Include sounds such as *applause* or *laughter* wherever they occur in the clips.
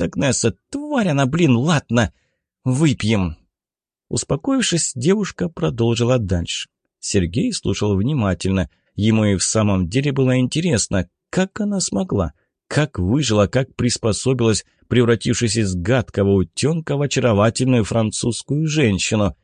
Агнеса. «Тварь она, блин, ладно, выпьем». Успокоившись, девушка продолжила дальше. Сергей слушал внимательно. Ему и в самом деле было интересно, как она смогла, как выжила, как приспособилась, превратившись из гадкого утенка в очаровательную французскую женщину.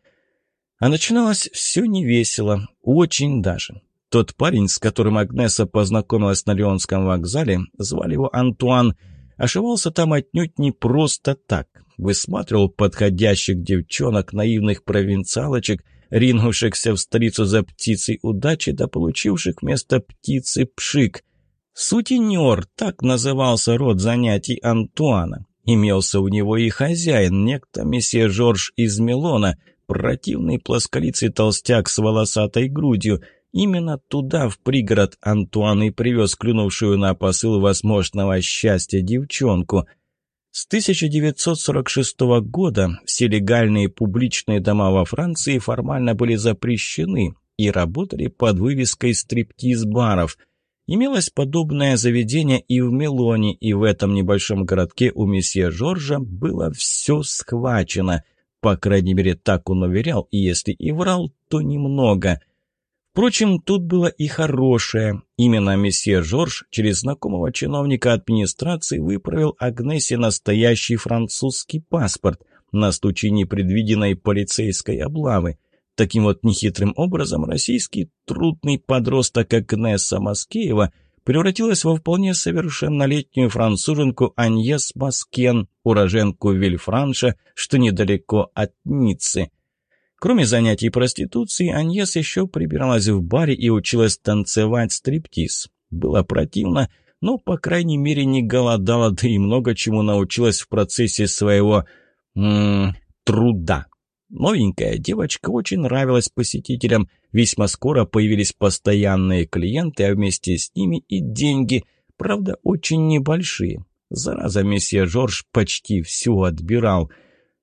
А начиналось все невесело, очень даже. Тот парень, с которым Агнеса познакомилась на Леонском вокзале, звали его Антуан, ошивался там отнюдь не просто так. Высматривал подходящих девчонок, наивных провинциалочек, ринувшихся в столицу за птицей удачи, да получивших вместо птицы пшик. Сутенер, так назывался род занятий Антуана. Имелся у него и хозяин, некто месье Жорж из Милона, противный плосколицый толстяк с волосатой грудью. Именно туда, в пригород, Антуан и привез клюнувшую на посыл возможного счастья девчонку. С 1946 года все легальные публичные дома во Франции формально были запрещены и работали под вывеской стриптиз-баров – Имелось подобное заведение и в Мелоне, и в этом небольшом городке у месье Жоржа было все схвачено. По крайней мере, так он уверял, и если и врал, то немного. Впрочем, тут было и хорошее. Именно месье Жорж через знакомого чиновника администрации выправил Агнесе настоящий французский паспорт на случай непредвиденной полицейской облавы. Таким вот нехитрым образом российский трудный подросток Агнеса Маскеева превратилась во вполне совершеннолетнюю француженку Аньес Маскен, уроженку Вильфранша, что недалеко от Ниццы. Кроме занятий проституцией, Аньес еще прибиралась в баре и училась танцевать стриптиз. Было противно, но, по крайней мере, не голодала, да и много чему научилась в процессе своего... М -м, труда. Новенькая девочка очень нравилась посетителям. Весьма скоро появились постоянные клиенты, а вместе с ними и деньги. Правда, очень небольшие. Зараза, месье Жорж почти все отбирал.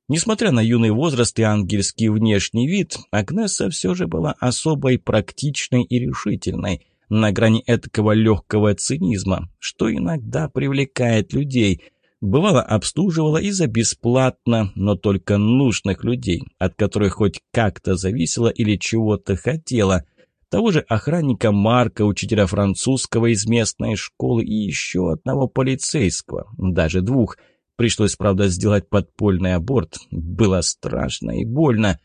Несмотря на юный возраст и ангельский внешний вид, Агнеса все же была особой практичной и решительной, на грани этакого легкого цинизма, что иногда привлекает людей – Бывало, обслуживала и за бесплатно, но только нужных людей, от которых хоть как-то зависело или чего-то хотела. Того же охранника Марка, учителя французского из местной школы и еще одного полицейского, даже двух. Пришлось, правда, сделать подпольный аборт. Было страшно и больно.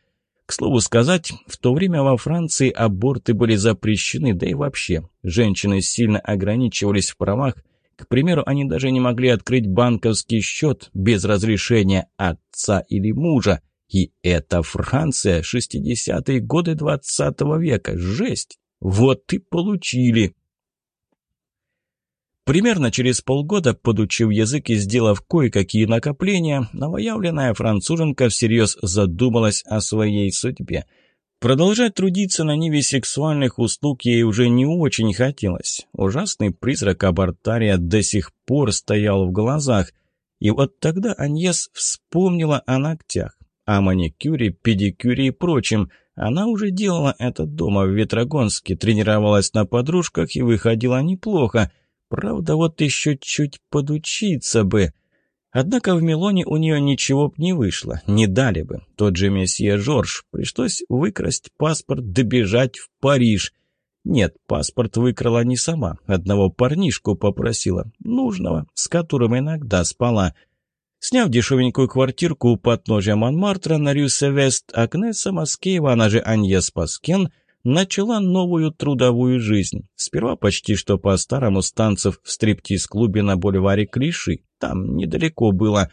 К слову сказать, в то время во Франции аборты были запрещены, да и вообще, женщины сильно ограничивались в правах, к примеру, они даже не могли открыть банковский счет без разрешения отца или мужа. И это Франция, 60-е годы 20 -го века. Жесть! Вот и получили. Примерно через полгода, подучив язык и сделав кое-какие накопления, новоявленная француженка всерьез задумалась о своей судьбе – Продолжать трудиться на ниве сексуальных услуг ей уже не очень хотелось. Ужасный призрак абортария до сих пор стоял в глазах. И вот тогда Аньес вспомнила о ногтях, о маникюре, педикюре и прочем. Она уже делала это дома в Ветрогонске, тренировалась на подружках и выходила неплохо. Правда, вот еще чуть подучиться бы – Однако в Милоне у нее ничего б не вышло, не дали бы. Тот же месье Жорж. Пришлось выкрасть паспорт, добежать в Париж. Нет, паспорт выкрала не сама. Одного парнишку попросила, нужного, с которым иногда спала. Сняв дешевенькую квартирку у подножия Монмартра на Рюсе-Вест, Агнеса Маскеева, она же Аньес Паскен, начала новую трудовую жизнь. Сперва почти что по старому станцев в стриптиз-клубе на бульваре Клиши. Там недалеко было.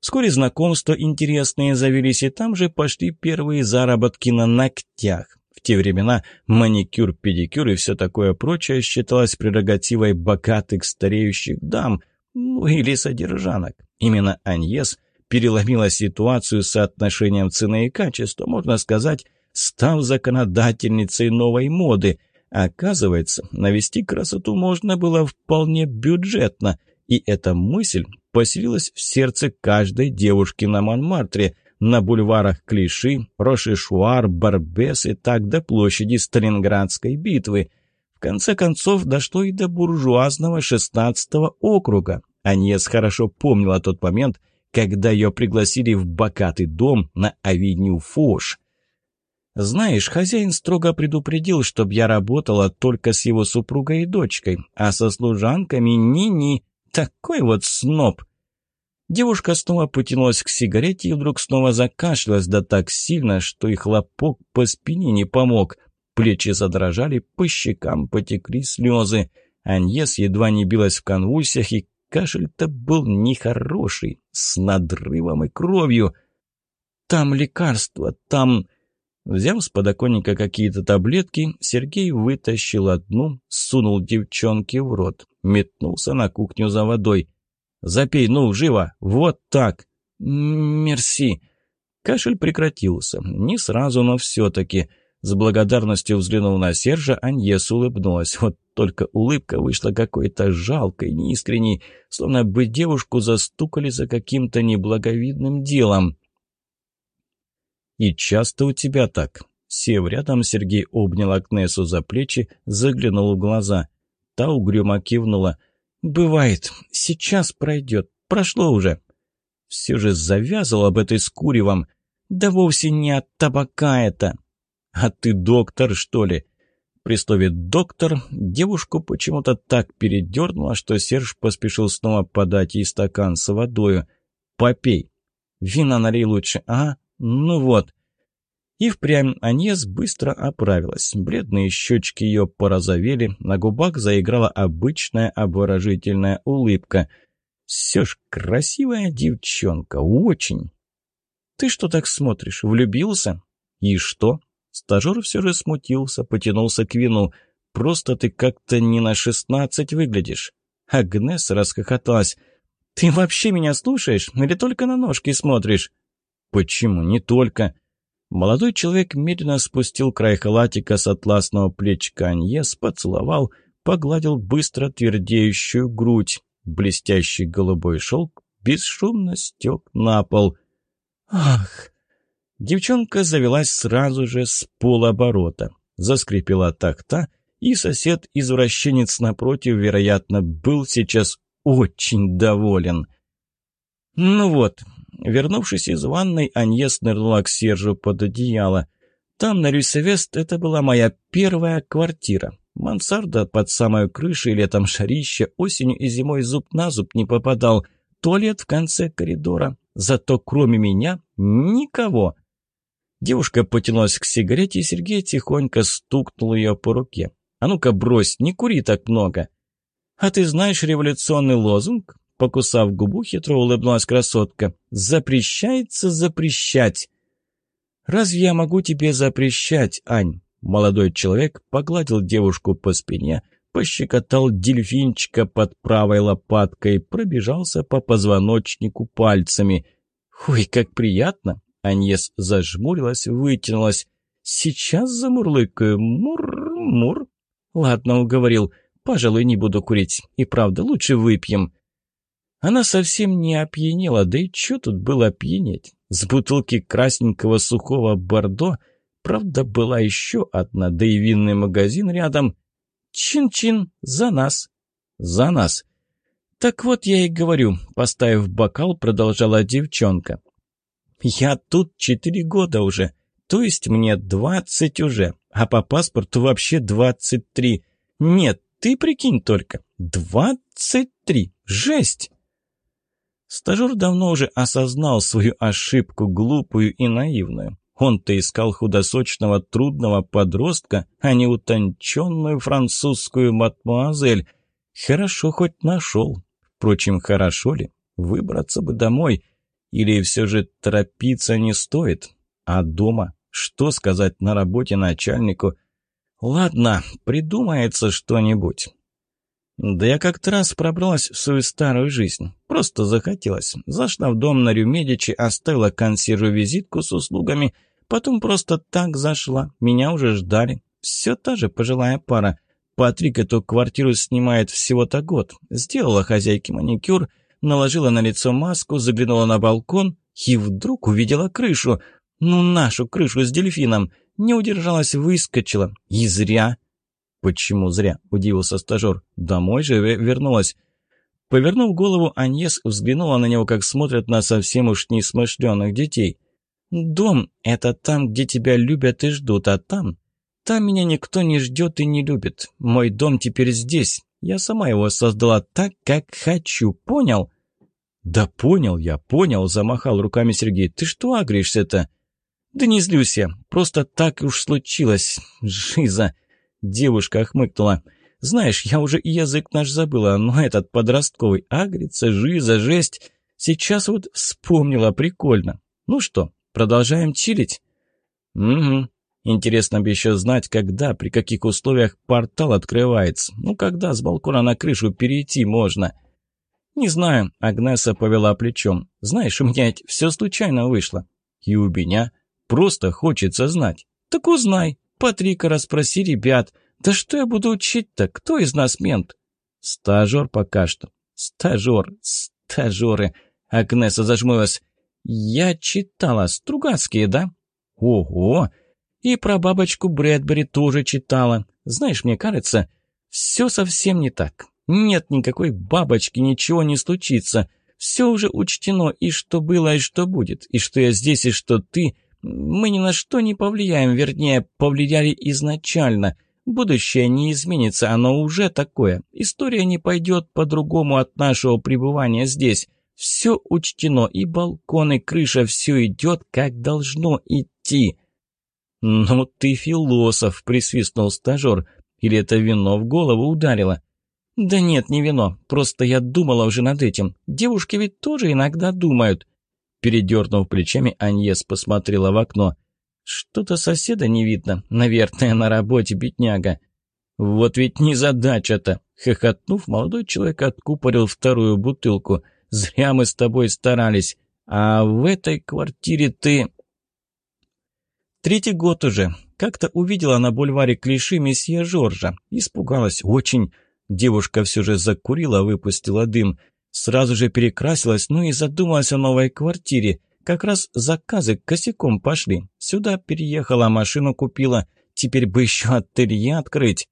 Вскоре знакомства интересные завелись, и там же пошли первые заработки на ногтях. В те времена маникюр, педикюр и все такое прочее считалось прерогативой богатых стареющих дам, ну или содержанок. Именно Аньес переломила ситуацию с соотношением цены и качества, можно сказать, став законодательницей новой моды. Оказывается, навести красоту можно было вполне бюджетно – и эта мысль поселилась в сердце каждой девушки на Монмартре, на бульварах Клиши, Рошишуар, Барбес и так до площади Сталинградской битвы. В конце концов дошло и до буржуазного 16 округа. Аньес хорошо помнила тот момент, когда ее пригласили в богатый дом на авеню Фош. Знаешь, хозяин строго предупредил, чтобы я работала только с его супругой и дочкой, а со служанками ни-ни. Такой вот сноб. Девушка снова потянулась к сигарете и вдруг снова закашлялась, да так сильно, что и хлопок по спине не помог. Плечи задрожали, по щекам потекли слезы. Аньес едва не билась в конвульсиях, и кашель-то был нехороший, с надрывом и кровью. «Там лекарство, там...» Взяв с подоконника какие-то таблетки, Сергей вытащил одну, сунул девчонке в рот, метнулся на кухню за водой. «Запей, ну, живо! Вот так!» «Мерси!» Кашель прекратился. Не сразу, но все-таки. С благодарностью взглянув на Сержа, Аньес улыбнулась. Вот только улыбка вышла какой-то жалкой, неискренней, словно бы девушку застукали за каким-то неблаговидным делом. «И часто у тебя так?» Сев рядом, Сергей обнял Агнесу за плечи, заглянул в глаза. Та угрюмо кивнула. «Бывает. Сейчас пройдет. Прошло уже». Все же завязал об этой с куревом. «Да вовсе не от табака это». «А ты доктор, что ли?» При слове «доктор» девушку почему-то так передернуло, что Серж поспешил снова подать ей стакан с водою. «Попей». «Вина налей лучше, а?» Ну вот. И впрямь Аньес быстро оправилась. Бледные щечки ее порозовели, на губах заиграла обычная обворожительная улыбка. Все ж красивая девчонка, очень. «Ты что так смотришь? Влюбился?» «И что?» Стажер все же смутился, потянулся к вину. «Просто ты как-то не на шестнадцать выглядишь». Агнес расхохоталась. «Ты вообще меня слушаешь или только на ножки смотришь?» Почему? Не только. Молодой человек медленно спустил край халатика с атласного плечика Аньес, поцеловал, погладил быстро твердеющую грудь. Блестящий голубой шелк бесшумно стек на пол. «Ах!» Девчонка завелась сразу же с полоборота. Заскрипела такта, и сосед-извращенец напротив, вероятно, был сейчас очень доволен. «Ну вот, Вернувшись из ванной, Аньес нырнула к Сержу под одеяло. Там, на Рюсевест, это была моя первая квартира. Мансарда под самой крышей, летом шарище, осенью и зимой зуб на зуб не попадал. Туалет в конце коридора. Зато кроме меня никого. Девушка потянулась к сигарете, и Сергей тихонько стукнул ее по руке. «А ну-ка брось, не кури так много!» «А ты знаешь революционный лозунг?» Покусав губу, хитро улыбнулась красотка. «Запрещается запрещать!» «Разве я могу тебе запрещать, Ань?» Молодой человек погладил девушку по спине, пощекотал дельфинчика под правой лопаткой, пробежался по позвоночнику пальцами. «Ой, как приятно!» Аньес зажмурилась, вытянулась. «Сейчас замурлыкаю. Мур-мур». «Ладно, уговорил. Пожалуй, не буду курить. И правда, лучше выпьем». Она совсем не опьянела, да и что тут было опьянеть? С бутылки красненького сухого бордо, правда, была еще одна, да и винный магазин рядом. Чин-чин, за нас. За нас. Так вот я и говорю, поставив бокал, продолжала девчонка. Я тут четыре года уже, то есть мне двадцать уже, а по паспорту вообще двадцать три. Нет, ты прикинь только, двадцать три, жесть! Стажер давно уже осознал свою ошибку, глупую и наивную. Он-то искал худосочного, трудного подростка, а не утонченную французскую мадмуазель. Хорошо хоть нашел. Впрочем, хорошо ли? Выбраться бы домой. Или все же торопиться не стоит? А дома? Что сказать на работе начальнику? Ладно, придумается что-нибудь. Да я как-то раз пробралась в свою старую жизнь. Просто захотелось. Зашла в дом на Рюмедичи, оставила консьержу визитку с услугами. Потом просто так зашла. Меня уже ждали. Все та же пожилая пара. Патрик эту квартиру снимает всего-то год. Сделала хозяйке маникюр, наложила на лицо маску, заглянула на балкон и вдруг увидела крышу. Ну, нашу крышу с дельфином. Не удержалась, выскочила. И зря. «Почему зря?» – удивился стажер. «Домой же вернулась». Повернув голову, Аньес взглянула на него, как смотрят на совсем уж несмышленных детей. «Дом — это там, где тебя любят и ждут, а там... Там меня никто не ждет и не любит. Мой дом теперь здесь. Я сама его создала так, как хочу, понял?» «Да понял я, понял», — замахал руками Сергей. «Ты что агришься-то?» «Да не злюсь я, просто так уж случилось. Жиза!» Девушка хмыкнула. Знаешь, я уже язык наш забыла, но этот подростковый агрится, жиза, жесть. Сейчас вот вспомнила, прикольно. Ну что, продолжаем чилить? Угу. Интересно бы еще знать, когда, при каких условиях портал открывается. Ну, когда с балкона на крышу перейти можно. Не знаю, Агнеса повела плечом. Знаешь, у меня все случайно вышло. И у меня просто хочется знать. Так узнай. Патрика расспроси ребят. «Да что я буду учить-то? Кто из нас мент?» «Стажер пока что». «Стажер, стажеры». Агнеса зажмылась. «Я читала. Стругацкие, да?» «Ого! И про бабочку Брэдбери тоже читала. Знаешь, мне кажется, все совсем не так. Нет никакой бабочки, ничего не случится. Все уже учтено, и что было, и что будет, и что я здесь, и что ты. Мы ни на что не повлияем, вернее, повлияли изначально. Будущее не изменится, оно уже такое. История не пойдет по-другому от нашего пребывания здесь. Все учтено, и балкон, и крыша, все идет, как должно идти. «Ну ты философ», — присвистнул стажер. «Или это вино в голову ударило?» «Да нет, не вино. Просто я думала уже над этим. Девушки ведь тоже иногда думают». Передернув плечами, Аньес посмотрела в окно. Что-то соседа не видно. Наверное, на работе бедняга. Вот ведь не задача-то. Хохотнув, молодой человек откупорил вторую бутылку. Зря мы с тобой старались. А в этой квартире ты... Третий год уже. Как-то увидела на бульваре клиши месье Жоржа. Испугалась очень. Девушка все же закурила, выпустила дым. Сразу же перекрасилась, ну и задумалась о новой квартире. Как раз заказы косяком пошли. Сюда переехала, машину купила. Теперь бы еще ателье открыть.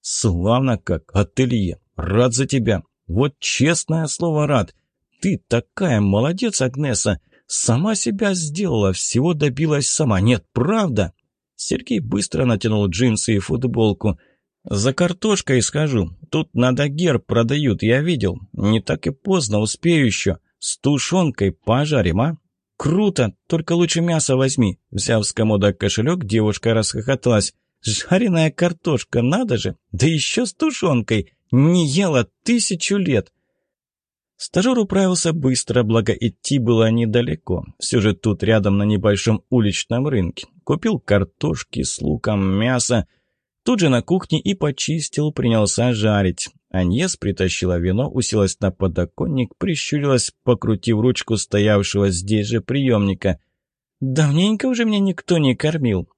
Славно как, ателье. Рад за тебя. Вот честное слово рад. Ты такая молодец, Агнеса. Сама себя сделала, всего добилась сама. Нет, правда. Сергей быстро натянул джинсы и футболку. «За картошкой схожу. Тут надо герб продают, я видел. Не так и поздно, успею еще. С тушенкой пожарим, а?» «Круто! Только лучше мясо возьми!» Взяв с комода кошелек, девушка расхохоталась. «Жареная картошка, надо же! Да еще с тушенкой! Не ела тысячу лет!» Стажер управился быстро, благо идти было недалеко. Все же тут рядом на небольшом уличном рынке. Купил картошки с луком, мясо. Тут же на кухне и почистил, принялся жарить. Аньес притащила вино, уселась на подоконник, прищурилась, покрутив ручку стоявшего здесь же приемника. «Давненько уже меня никто не кормил».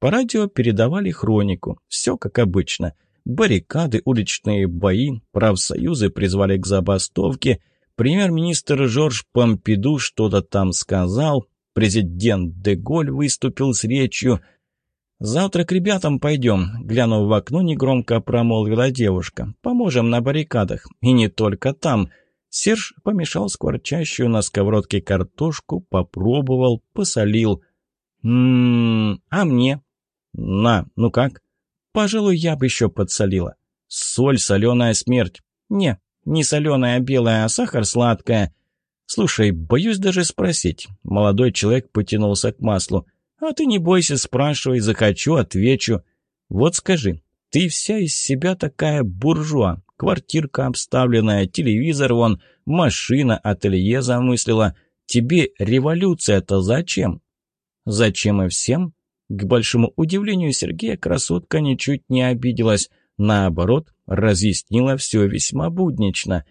По радио передавали хронику. Все как обычно. Баррикады, уличные бои, правсоюзы призвали к забастовке. Премьер-министр Жорж Помпиду что-то там сказал. Президент Деголь выступил с речью – «Завтра к ребятам пойдем», — глянув в окно, негромко промолвила девушка. «Поможем на баррикадах. И не только там». Серж помешал скворчащую на сковородке картошку, попробовал, посолил. «Ммм, а мне?» «На, ну как?» «Пожалуй, я бы еще подсолила». «Соль, соленая смерть». «Не, не соленая белая, а сахар сладкая». «Слушай, боюсь даже спросить». Молодой человек потянулся к маслу. А ты не бойся, спрашивай, захочу, отвечу. Вот скажи, ты вся из себя такая буржуа. Квартирка обставленная, телевизор вон, машина, ателье замыслила. Тебе революция-то зачем? Зачем и всем? К большому удивлению Сергея красотка ничуть не обиделась. Наоборот, разъяснила все весьма буднично.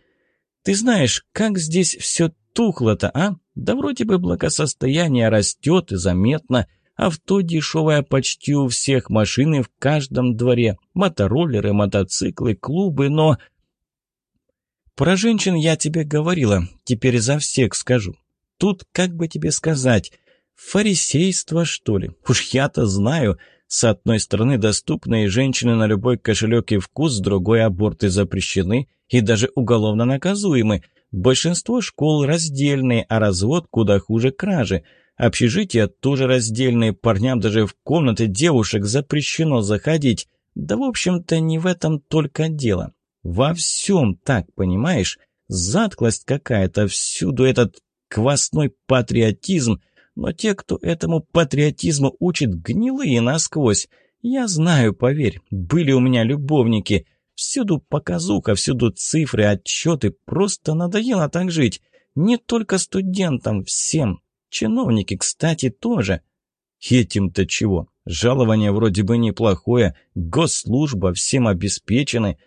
«Ты знаешь, как здесь все тухло-то, а? Да вроде бы благосостояние растет и заметно. Авто дешевое почти у всех, машины в каждом дворе, мотороллеры, мотоциклы, клубы, но... Про женщин я тебе говорила, теперь за всех скажу. Тут, как бы тебе сказать, фарисейство, что ли? Уж я-то знаю, С одной стороны, доступные женщины на любой кошелек и вкус, с другой аборты запрещены и даже уголовно наказуемы. Большинство школ раздельные, а развод куда хуже кражи. Общежития тоже раздельные, парням даже в комнаты девушек запрещено заходить. Да, в общем-то, не в этом только дело. Во всем так, понимаешь? Затклость какая-то, всюду этот квасной патриотизм. Но те, кто этому патриотизму учит, гнилые насквозь. Я знаю, поверь, были у меня любовники. Всюду показуха, всюду цифры, отчеты. Просто надоело так жить. Не только студентам, всем. Чиновники, кстати, тоже. Этим-то чего? Жалование вроде бы неплохое, госслужба, всем обеспечены.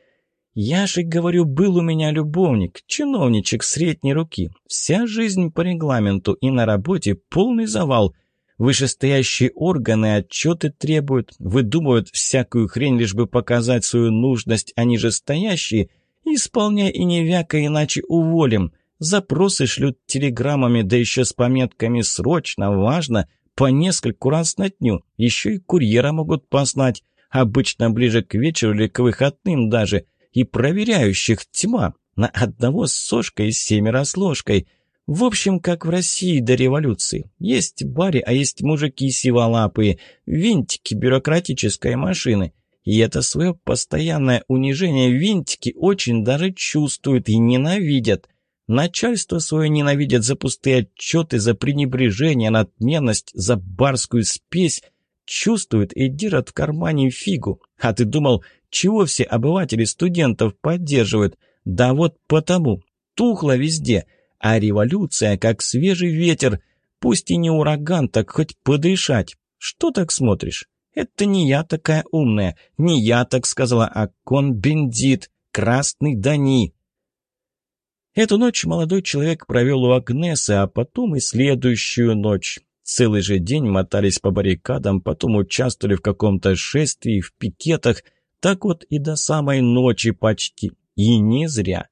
Я же, говорю, был у меня любовник, чиновничек средней руки. Вся жизнь по регламенту и на работе полный завал. Вышестоящие органы отчеты требуют, выдумывают всякую хрень, лишь бы показать свою нужность, а ниже стоящие, исполняй и не вяка, иначе уволим. Запросы шлют телеграммами, да еще с пометками «срочно», «важно», по нескольку раз на дню. Еще и курьера могут послать, обычно ближе к вечеру или к выходным даже. И проверяющих тьма. На одного с сошкой, семеро с ложкой. В общем, как в России до революции. Есть бари, а есть мужики сиволапые, винтики бюрократической машины. И это свое постоянное унижение винтики очень даже чувствуют и ненавидят. Начальство свое ненавидят за пустые отчеты, за пренебрежение, надменность, за барскую спесь. Чувствуют и держат в кармане фигу. А ты думал, чего все обыватели студентов поддерживают? Да вот потому. Тухло везде. А революция, как свежий ветер. Пусть и не ураган, так хоть подышать. Что так смотришь? Это не я такая умная. Не я так сказала, а кон-бендит, красный Дани. Эту ночь молодой человек провел у Агнесы, а потом и следующую ночь. Целый же день мотались по баррикадам, потом участвовали в каком-то шествии, в пикетах. Так вот и до самой ночи почти. И не зря.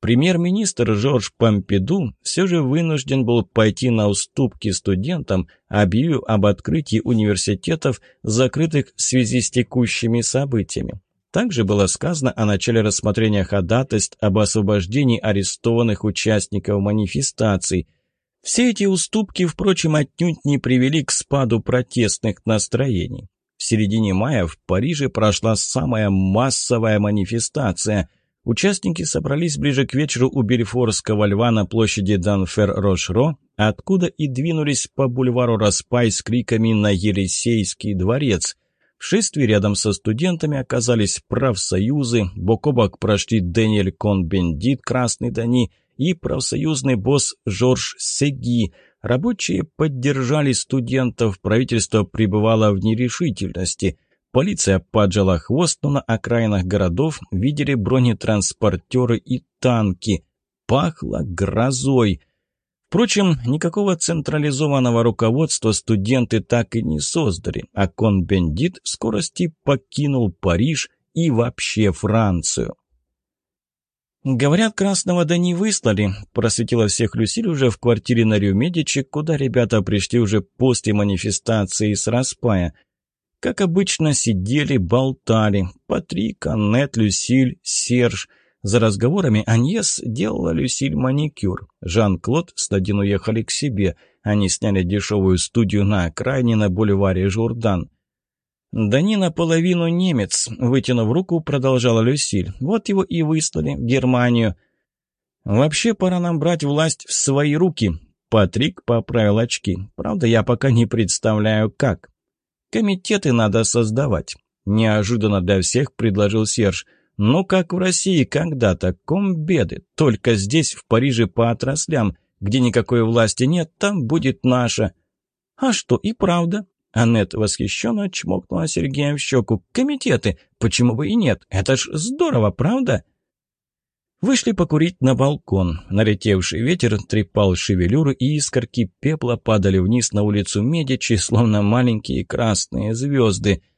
Премьер-министр Жорж Помпиду все же вынужден был пойти на уступки студентам, объявив об открытии университетов, закрытых в связи с текущими событиями. Также было сказано о начале рассмотрения ходатайств об освобождении арестованных участников манифестаций. Все эти уступки, впрочем, отнюдь не привели к спаду протестных настроений. В середине мая в Париже прошла самая массовая манифестация. Участники собрались ближе к вечеру у Бельфорского льва на площади Данфер-Рошро, откуда и двинулись по бульвару Распай с криками на Елисейский дворец – в шествии рядом со студентами оказались профсоюзы, бок о бок прошли Дэниэль Кон-Бендит, Красный Дани и профсоюзный босс Жорж Сеги. Рабочие поддержали студентов, правительство пребывало в нерешительности. Полиция поджала хвост, но на окраинах городов видели бронетранспортеры и танки. Пахло грозой. Впрочем, никакого централизованного руководства студенты так и не создали, а Кон-Бендит в скорости покинул Париж и вообще Францию. «Говорят, Красного да не выслали», – просветила всех Люсиль уже в квартире на Рю-Медичи, куда ребята пришли уже после манифестации с Распая. Как обычно, сидели, болтали. Патрик, Аннет, Люсиль, Серж – за разговорами Аньес делала Люсиль маникюр. Жан-Клод с Надин уехали к себе. Они сняли дешевую студию на окраине на бульваре Журдан. «Дани наполовину немец», — вытянув руку, продолжала Люсиль. «Вот его и выслали в Германию». «Вообще пора нам брать власть в свои руки», — Патрик поправил очки. «Правда, я пока не представляю, как». «Комитеты надо создавать», — неожиданно для всех предложил Серж. Ну, как в России когда-то, комбеды. Только здесь, в Париже, по отраслям. Где никакой власти нет, там будет наша. А что, и правда. Аннет восхищенно чмокнула Сергея в щеку. Комитеты, почему бы и нет? Это ж здорово, правда? Вышли покурить на балкон. Налетевший ветер трепал шевелюру, и искорки пепла падали вниз на улицу Медичи, словно маленькие красные звезды –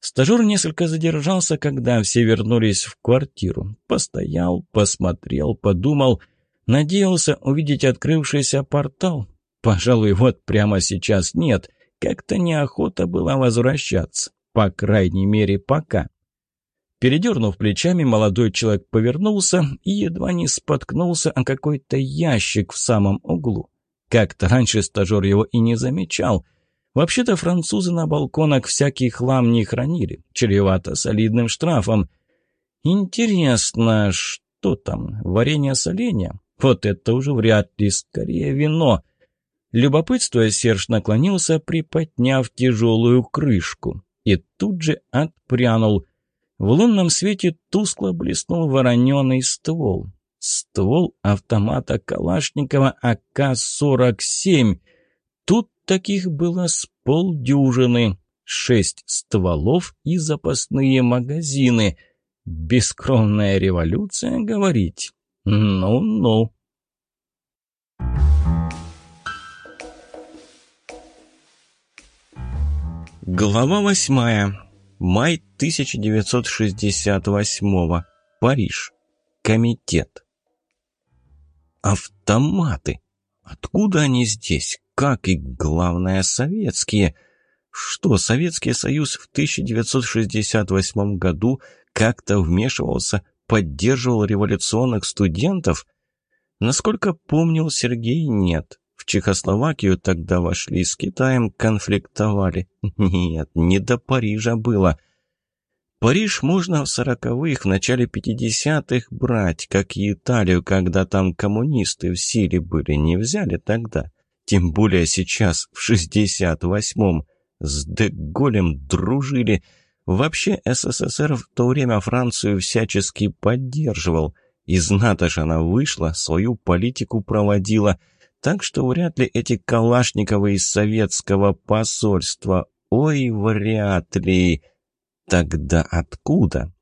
Стажер несколько задержался, когда все вернулись в квартиру. Постоял, посмотрел, подумал. Надеялся увидеть открывшийся портал. Пожалуй, вот прямо сейчас нет. как-то неохота была возвращаться. По крайней мере, пока. Передернув плечами, молодой человек повернулся и едва не споткнулся о какой-то ящик в самом углу. Как-то раньше стажер его и не замечал. Вообще-то французы на балконах всякий хлам не хранили, чревато солидным штрафом. Интересно, что там, варенье соленья? Вот это уже вряд ли, скорее вино. Любопытствуя, Серж наклонился, приподняв тяжелую крышку, и тут же отпрянул – в лунном свете тускло блеснул вороненый ствол. Ствол автомата Калашникова АК-47. Тут таких было с полдюжины. Шесть стволов и запасные магазины. Бескровная революция, говорить? Ну-ну. Глава восьмая. Май 1968 Париж. Комитет. Автоматы. Откуда они здесь? Как и, главное, советские? Что, Советский Союз в 1968 году как-то вмешивался, поддерживал революционных студентов? Насколько помнил Сергей, нет. В Чехословакию тогда вошли, с Китаем конфликтовали. *laughs* Нет, не до Парижа было. Париж можно в сороковых, в начале пятидесятых брать, как и Италию, когда там коммунисты в силе были, не взяли тогда. Тем более сейчас, в шестьдесят восьмом. С Деголем дружили. Вообще СССР в то время Францию всячески поддерживал. Из НАТО ж она вышла, свою политику проводила – так что вряд ли эти Калашниковы из советского посольства. Ой, вряд ли. Тогда откуда?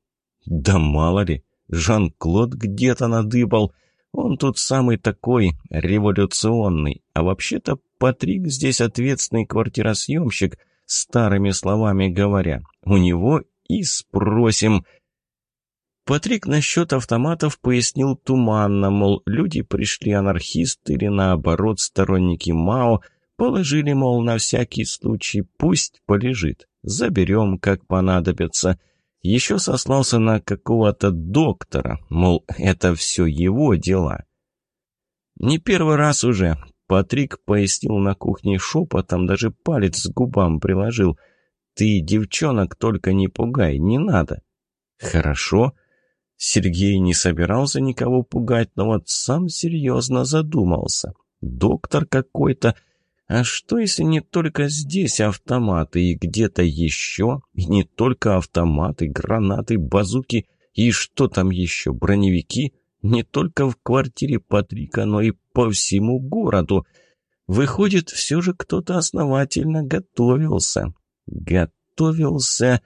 Да мало ли. Жан-Клод где-то надыбал. Он тут самый такой революционный. А вообще-то Патрик здесь ответственный квартиросъемщик, старыми словами говоря. У него и спросим... Патрик насчет автоматов пояснил туманно, мол, люди пришли анархисты или наоборот сторонники Мао, положили, мол, на всякий случай, пусть полежит, заберем, как понадобится. Еще сослался на какого-то доктора, мол, это все его дела. Не первый раз уже. Патрик пояснил на кухне шепотом, даже палец к губам приложил. «Ты, девчонок, только не пугай, не надо». «Хорошо». Сергей не собирался никого пугать, но вот сам серьезно задумался. Доктор какой-то. А что, если не только здесь автоматы и где-то еще? И не только автоматы, гранаты, базуки и что там еще, броневики? Не только в квартире Патрика, но и по всему городу. Выходит, все же кто-то основательно готовился. Готовился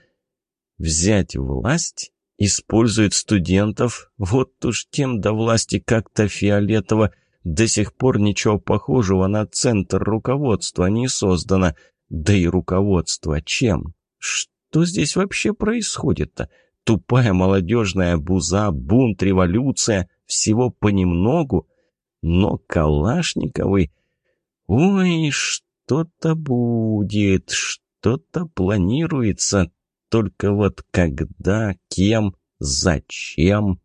взять власть Использует студентов, вот уж тем до власти как-то фиолетово. До сих пор ничего похожего на центр руководства не создано. Да и руководство чем? Что здесь вообще происходит-то? Тупая молодежная буза, бунт, революция, всего понемногу. Но Калашниковый... Ой, что-то будет, что-то планируется, только вот когда, кем, зачем?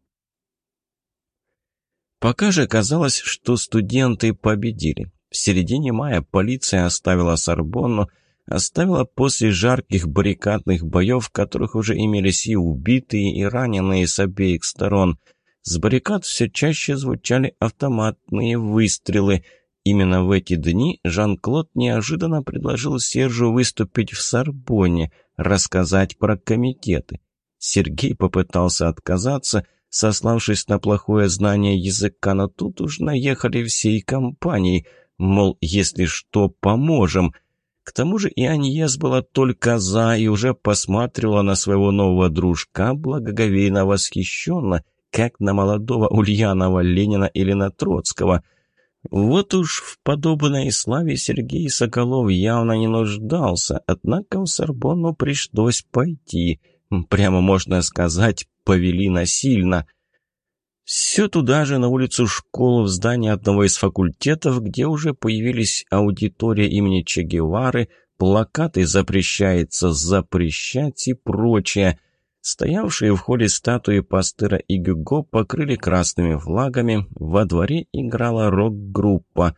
Пока же казалось, что студенты победили. В середине мая полиция оставила Сорбонну, оставила после жарких баррикадных боев, в которых уже имелись и убитые, и раненые с обеих сторон. С баррикад все чаще звучали автоматные выстрелы. Именно в эти дни Жан-Клод неожиданно предложил Сержу выступить в Сорбонне – рассказать про комитеты. Сергей попытался отказаться, сославшись на плохое знание языка, но тут уж наехали всей компанией, мол, если что, поможем. К тому же и Аньес была только за и уже посматривала на своего нового дружка благоговейно восхищенно, как на молодого Ульянова Ленина или на Троцкого – вот уж в подобной славе Сергей Соколов явно не нуждался, однако в Сорбонну пришлось пойти. Прямо можно сказать, повели насильно. Все туда же, на улицу школы, в здание одного из факультетов, где уже появились аудитория имени Че Гевары, плакаты «Запрещается запрещать» и прочее. Стоявшие в холле статуи пастыра и Гюго покрыли красными флагами, во дворе играла рок-группа.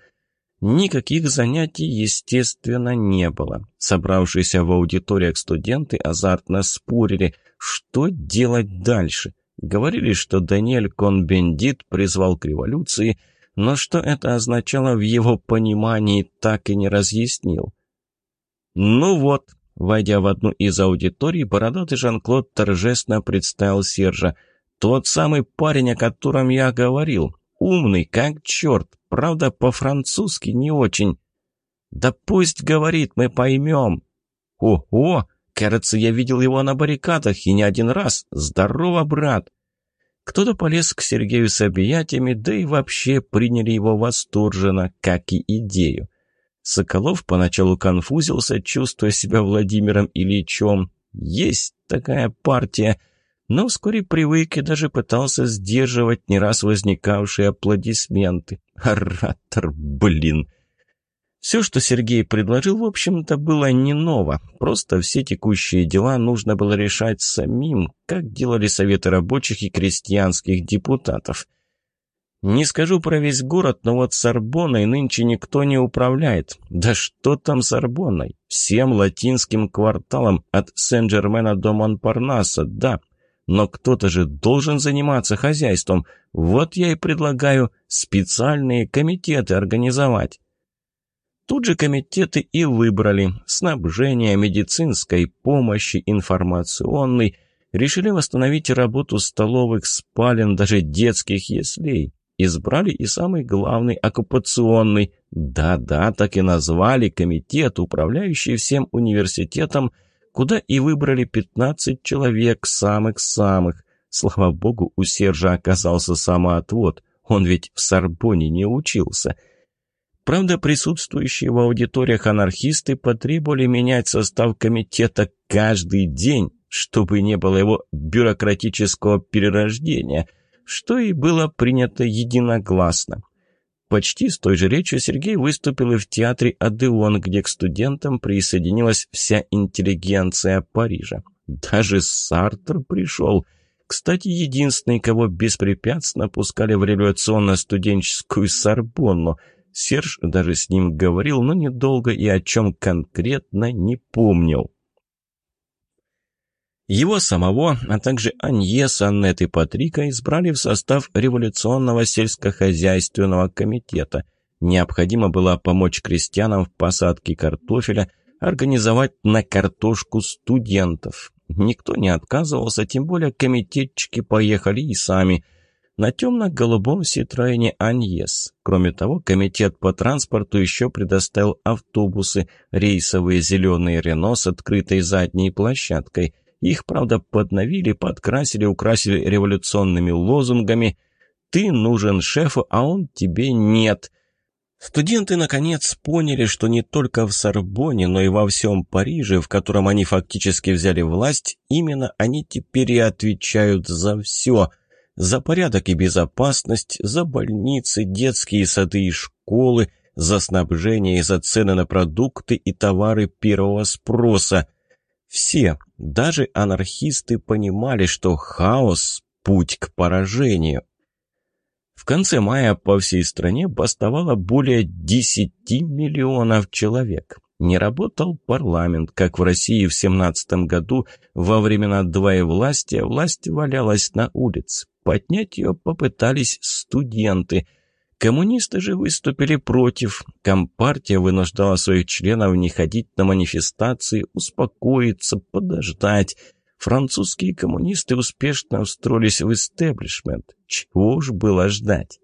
Никаких занятий, естественно, не было. Собравшиеся в аудиториях студенты азартно спорили, что делать дальше. Говорили, что Даниэль Конбендит призвал к революции, но что это означало в его понимании, так и не разъяснил. «Ну вот», Войдя в одну из аудиторий, бородатый Жан-Клод торжественно представил Сержа. «Тот самый парень, о котором я говорил. Умный, как черт. Правда, по-французски не очень». «Да пусть говорит, мы поймем». «О-о! Кажется, я видел его на баррикадах, и не один раз. Здорово, брат!» Кто-то полез к Сергею с объятиями, да и вообще приняли его восторженно, как и идею. Соколов поначалу конфузился, чувствуя себя Владимиром Ильичем. Есть такая партия. Но вскоре привык и даже пытался сдерживать не раз возникавшие аплодисменты. Оратор, блин! Все, что Сергей предложил, в общем-то, было не ново. Просто все текущие дела нужно было решать самим, как делали советы рабочих и крестьянских депутатов. Не скажу про весь город, но вот Сорбонной нынче никто не управляет. Да что там Сорбонной? Всем латинским кварталом от Сен-Жермена до Монпарнаса, да. Но кто-то же должен заниматься хозяйством. Вот я и предлагаю специальные комитеты организовать. Тут же комитеты и выбрали. Снабжение, медицинской помощи, информационный. Решили восстановить работу столовых, спален, даже детских яслей. Избрали и самый главный оккупационный. Да-да, так и назвали комитет, управляющий всем университетом, куда и выбрали 15 человек, самых-самых. Слава богу, у Сержа оказался самоотвод. Он ведь в Сорбоне не учился. Правда, присутствующие в аудиториях анархисты потребовали менять состав комитета каждый день, чтобы не было его бюрократического перерождения – что и было принято единогласно. Почти с той же речью Сергей выступил и в театре «Адеон», где к студентам присоединилась вся интеллигенция Парижа. Даже Сартр пришел. Кстати, единственный, кого беспрепятственно пускали в революционно-студенческую Сорбонну. Серж даже с ним говорил, но недолго и о чем конкретно не помнил. Его самого, а также Аньес, Аннет и Патрика избрали в состав революционного сельскохозяйственного комитета. Необходимо было помочь крестьянам в посадке картофеля, организовать на картошку студентов. Никто не отказывался, тем более комитетчики поехали и сами. На темно-голубом Ситроене Аньес. Кроме того, комитет по транспорту еще предоставил автобусы, рейсовые зеленые Рено с открытой задней площадкой – их, правда, подновили, подкрасили, украсили революционными лозунгами «Ты нужен шефу, а он тебе нет». Студенты, наконец, поняли, что не только в Сорбоне, но и во всем Париже, в котором они фактически взяли власть, именно они теперь и отвечают за все. За порядок и безопасность, за больницы, детские сады и школы, за снабжение и за цены на продукты и товары первого спроса. Все, даже анархисты понимали, что хаос – путь к поражению. В конце мая по всей стране бастовало более 10 миллионов человек. Не работал парламент, как в России в 17 году во времена двоевластия власть валялась на улице. Поднять ее попытались студенты – Коммунисты же выступили против. Компартия вынуждала своих членов не ходить на манифестации, успокоиться, подождать. Французские коммунисты успешно встроились в истеблишмент. Чего уж было ждать?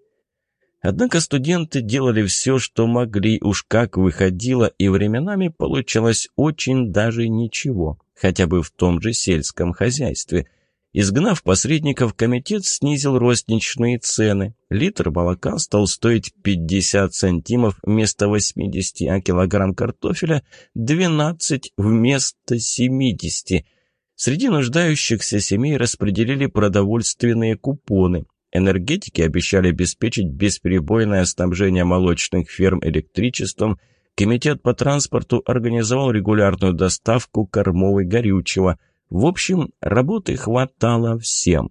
Однако студенты делали все, что могли, уж как выходило, и временами получалось очень даже ничего, хотя бы в том же сельском хозяйстве – Изгнав посредников, комитет снизил розничные цены. Литр молока стал стоить 50 сантимов вместо 80, а килограмм картофеля – 12 вместо 70. Среди нуждающихся семей распределили продовольственные купоны. Энергетики обещали обеспечить бесперебойное снабжение молочных ферм электричеством. Комитет по транспорту организовал регулярную доставку кормовой горючего. В общем, работы хватало всем.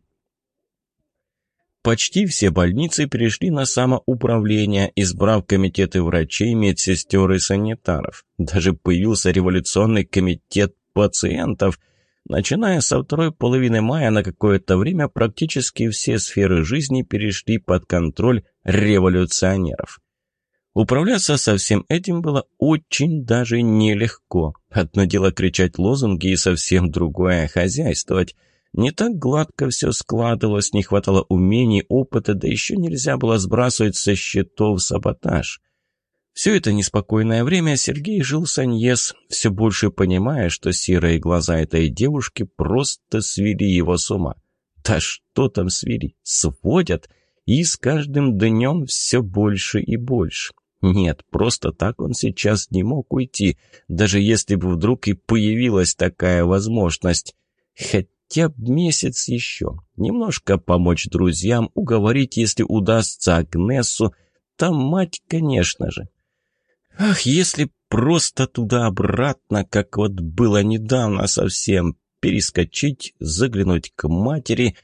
Почти все больницы перешли на самоуправление, избрав комитеты врачей, медсестер и санитаров. Даже появился революционный комитет пациентов. Начиная со второй половины мая на какое-то время практически все сферы жизни перешли под контроль революционеров. Управляться со всем этим было очень даже нелегко. Одно дело кричать лозунги и совсем другое – хозяйствовать – не так гладко все складывалось, не хватало умений, опыта, да еще нельзя было сбрасывать со счетов саботаж. Все это неспокойное время Сергей жил с Аньес, все больше понимая, что серые глаза этой девушки просто свели его с ума. Да что там свели? Сводят, и с каждым днем все больше и больше. Нет, просто так он сейчас не мог уйти, даже если бы вдруг и появилась такая возможность. Хотя бы месяц еще. Немножко помочь друзьям, уговорить, если удастся Агнесу. Там мать, конечно же. Ах, если просто туда-обратно, как вот было недавно совсем, перескочить, заглянуть к матери.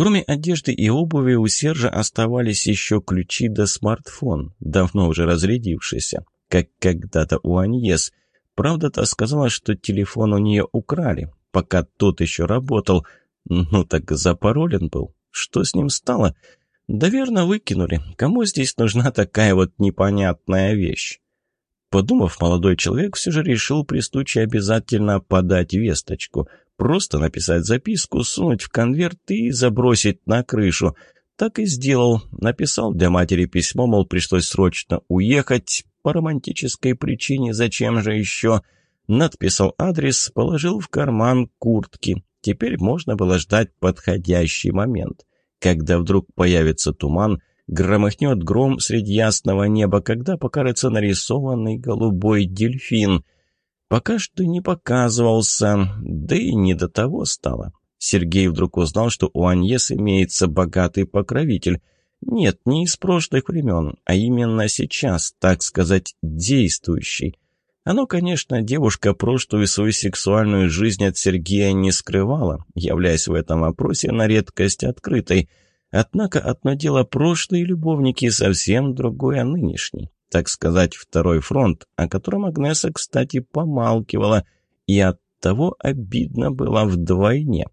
Кроме одежды и обуви у Сержа оставались еще ключи да смартфон, давно уже разрядившийся, как когда-то у Аньес. Правда, та сказала, что телефон у нее украли, пока тот еще работал. Ну так запаролен был. Что с ним стало? Да верно выкинули. Кому здесь нужна такая вот непонятная вещь? Подумав, молодой человек все же решил при случае обязательно подать весточку. Просто написать записку, сунуть в конверт и забросить на крышу. Так и сделал. Написал для матери письмо, мол, пришлось срочно уехать. По романтической причине, зачем же еще... Надписал адрес, положил в карман куртки. Теперь можно было ждать подходящий момент. Когда вдруг появится туман, громыхнет гром среди ясного неба, когда покажется нарисованный голубой дельфин. Пока что не показывался, да и не до того стало. Сергей вдруг узнал, что у Аньес имеется богатый покровитель. Нет, не из прошлых времен, а именно сейчас, так сказать, действующий. Оно, конечно, девушка прошлую свою сексуальную жизнь от Сергея не скрывала, являясь в этом вопросе на редкость открытой. Однако одно дело прошлые любовники, совсем другое нынешний. Так сказать, второй фронт, о котором Агнеса, кстати, помалкивала, и от того обидно было вдвойне.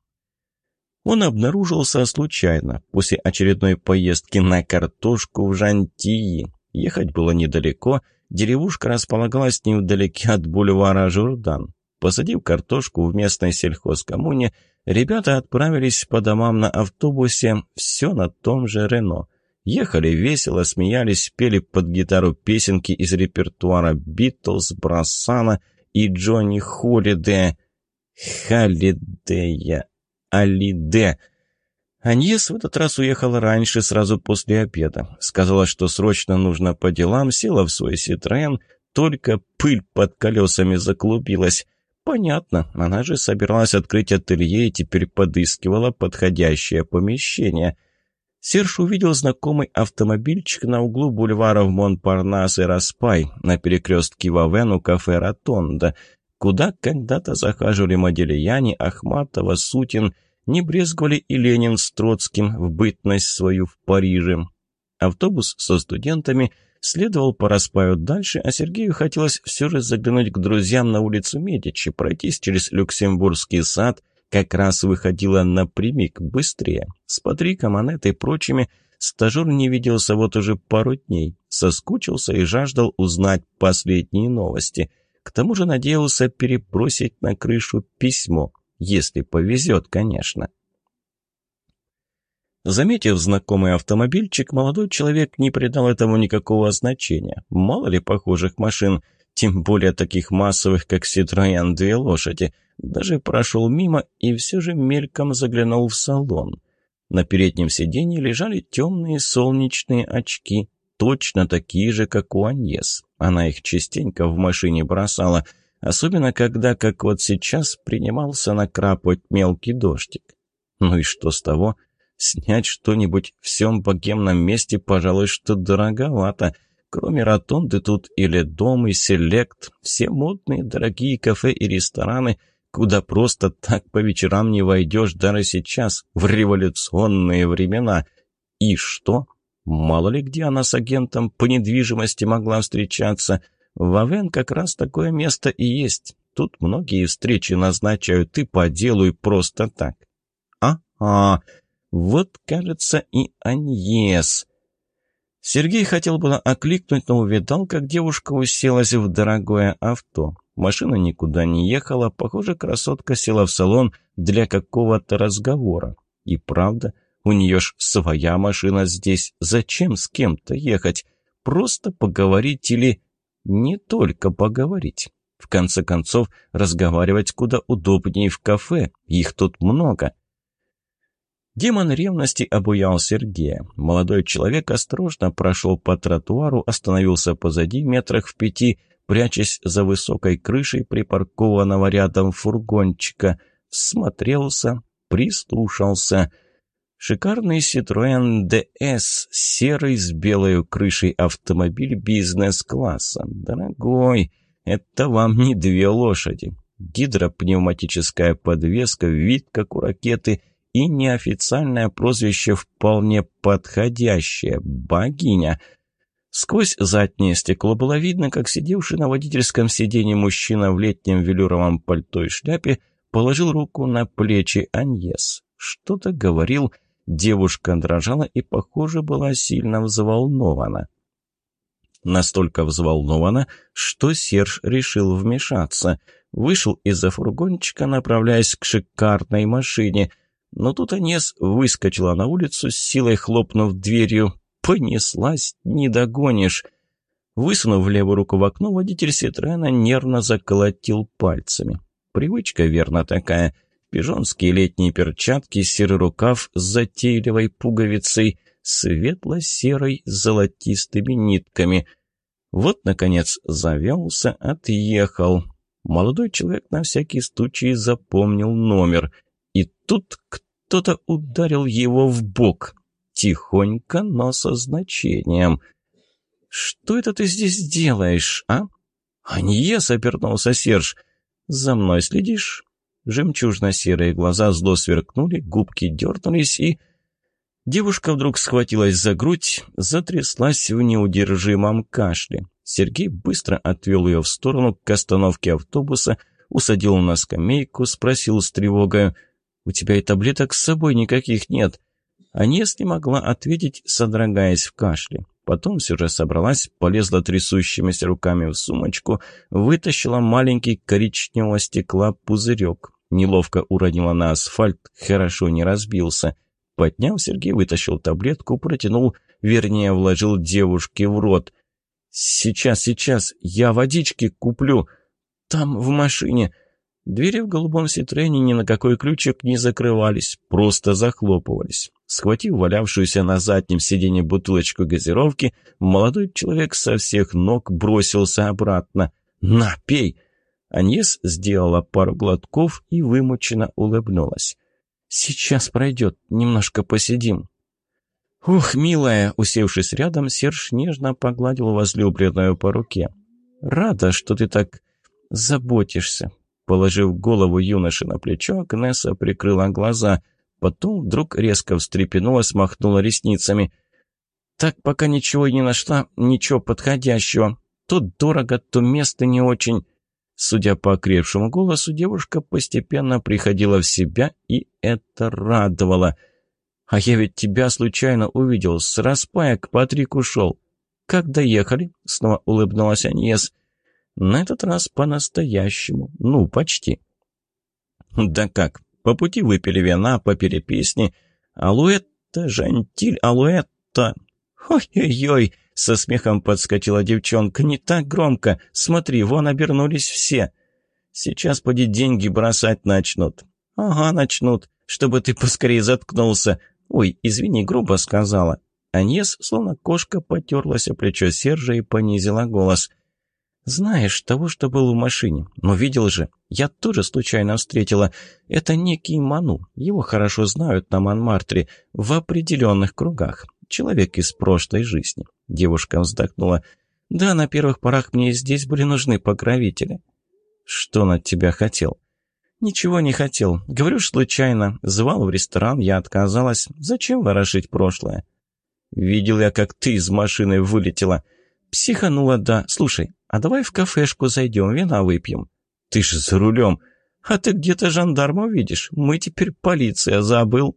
Он обнаружился случайно, после очередной поездки на картошку в Жантии. Ехать было недалеко – Деревушка располагалась невдалеке от бульвара Журдан. Посадив картошку в местной сельхозкоммуне, ребята отправились по домам на автобусе, все на том же Рено. Ехали весело, смеялись, пели под гитару песенки из репертуара Битлз, Брассана и Джонни Холиде. Халидея, Алиде — Аньес в этот раз уехала раньше, сразу после обеда. Сказала, что срочно нужно по делам, села в свой Ситроен, только пыль под колесами заклубилась. Понятно, она же собиралась открыть ателье и теперь подыскивала подходящее помещение. Серж увидел знакомый автомобильчик на углу бульваров Монпарнас и Распай, на перекрестке Вавен у кафе «Ротонда», куда когда-то захаживали Модельяне, Ахматова, Сутин – не брезговали и Ленин с Троцким в бытность свою в Париже. Автобус со студентами следовал по распаю дальше, а Сергею хотелось все же заглянуть к друзьям на улицу Медичи, пройтись через Люксембургский сад, как раз выходила напрямик, быстрее. С Патриком, Анетой и прочими стажер не виделся вот уже пару дней, соскучился и жаждал узнать последние новости. К тому же надеялся перебросить на крышу письмо. Если повезет, конечно. Заметив знакомый автомобильчик, молодой человек не придал этому никакого значения. Мало ли похожих машин, тем более таких массовых, как «Ситроян» две лошади. Даже прошел мимо и все же мельком заглянул в салон. На переднем сиденье лежали темные солнечные очки, точно такие же, как у Аньес. Она их частенько в машине бросала – Особенно, когда, как вот сейчас, принимался накрапывать мелкий дождик. Ну и что с того? Снять что-нибудь в всем богемном месте, пожалуй, что дороговато. Кроме ротонды тут или дом, и селект, все модные дорогие кафе и рестораны, куда просто так по вечерам не войдешь даже сейчас, в революционные времена. И что? Мало ли где она с агентом по недвижимости могла встречаться. В Авен как раз такое место и есть. Тут многие встречи назначают и по делу, и просто так. А-а, вот, кажется, и Аньес. Сергей хотел было окликнуть, но увидал, как девушка уселась в дорогое авто. Машина никуда не ехала, похоже, красотка села в салон для какого-то разговора. И правда, у нее ж своя машина здесь. Зачем с кем-то ехать? Просто поговорить или не только поговорить? В конце концов, разговаривать куда удобнее в кафе. Их тут много. Демон ревности обуял Сергея. Молодой человек осторожно прошел по тротуару, остановился позади метрах в пяти, прячась за высокой крышей припаркованного рядом фургончика. Всмотрелся, прислушался — Шикарный Citroën DS, серый с белой крышей автомобиль бизнес-класса. Дорогой, это вам не две лошади. Гидропневматическая подвеска, вид как у ракеты и неофициальное прозвище вполне подходящее – богиня. Сквозь заднее стекло было видно, как сидевший на водительском сиденье мужчина в летнем велюровом пальто и шляпе положил руку на плечи Аньес. Что-то говорил – Девушка дрожала и, похоже, была сильно взволнована. Настолько взволнована, что Серж решил вмешаться. Вышел из-за фургончика, направляясь к шикарной машине. Но тут Анес выскочила на улицу, с силой хлопнув дверью. Понеслась, не догонишь. Высунув левую руку в окно, водитель Ситрена нервно заколотил пальцами. Привычка верно такая — пижонские летние перчатки, серый рукав с затейливой пуговицей, светло-серой с золотистыми нитками. Вот, наконец, завелся, отъехал. Молодой человек на всякий случай запомнил номер. И тут кто-то ударил его в бок. Тихонько, но со значением. «Что это ты здесь делаешь, а?» «Аньес!» — обернулся Серж. «За мной следишь?» Жемчужно-серые глаза зло сверкнули, губки дернулись, и... Девушка вдруг схватилась за грудь, затряслась в неудержимом кашле. Сергей быстро отвел ее в сторону к остановке автобуса, усадил на скамейку, спросил с тревогой, «У тебя и таблеток с собой никаких нет». Анес не могла ответить, содрогаясь в кашле. Потом все же собралась, полезла трясущимися руками в сумочку, вытащила маленький коричневого стекла пузырек. Неловко уронила на асфальт, хорошо не разбился. Подняв, Сергей вытащил таблетку, протянул, вернее, вложил девушке в рот. «Сейчас, сейчас, я водички куплю. Там, в машине». Двери в голубом ситрене ни на какой ключик не закрывались, просто захлопывались. Схватив валявшуюся на заднем сиденье бутылочку газировки, молодой человек со всех ног бросился обратно. «На, пей!» Аньес сделала пару глотков и вымученно улыбнулась. «Сейчас пройдет, немножко посидим». «Ух, милая!» — усевшись рядом, Серж нежно погладил возлюбленную по руке. «Рада, что ты так заботишься». Положив голову юноши на плечо, Агнеса прикрыла глаза. Потом вдруг резко встрепенулась, махнула ресницами. «Так пока ничего и не нашла, ничего подходящего. То дорого, то место не очень». Судя по окрепшему голосу, девушка постепенно приходила в себя, и это радовало. «А я ведь тебя случайно увидел, с распая к Патрику шел». «Как доехали?» — снова улыбнулась Аньес. «На этот раз по-настоящему. Ну, почти». «Да как? По пути выпили вина, попили песни. Алуэтта, Жантиль, Алуэтта. Ой-ой-ой!» Со смехом подскочила девчонка. «Не так громко! Смотри, вон обернулись все!» «Сейчас поди деньги бросать начнут». «Ага, начнут, чтобы ты поскорее заткнулся. Ой, извини, грубо сказала». Аньес, словно кошка, потерлась о плечо Сержа и понизила голос. «Знаешь, того, что был в машине. Но видел же, я тоже случайно встретила. Это некий Ману. Его хорошо знают на Монмартре, в определенных кругах. Человек из прошлой жизни. Девушка вздохнула. «Да, на первых порах мне здесь были нужны покровители». «Что он от тебя хотел?» «Ничего не хотел. Говорю случайно. Звал в ресторан, я отказалась. Зачем ворошить прошлое?» «Видел я, как ты из машины вылетела». «Психанула, да. Слушай, а давай в кафешку зайдем, вина выпьем». «Ты же за рулем. А ты где-то жандарма видишь. Мы теперь полиция, забыл».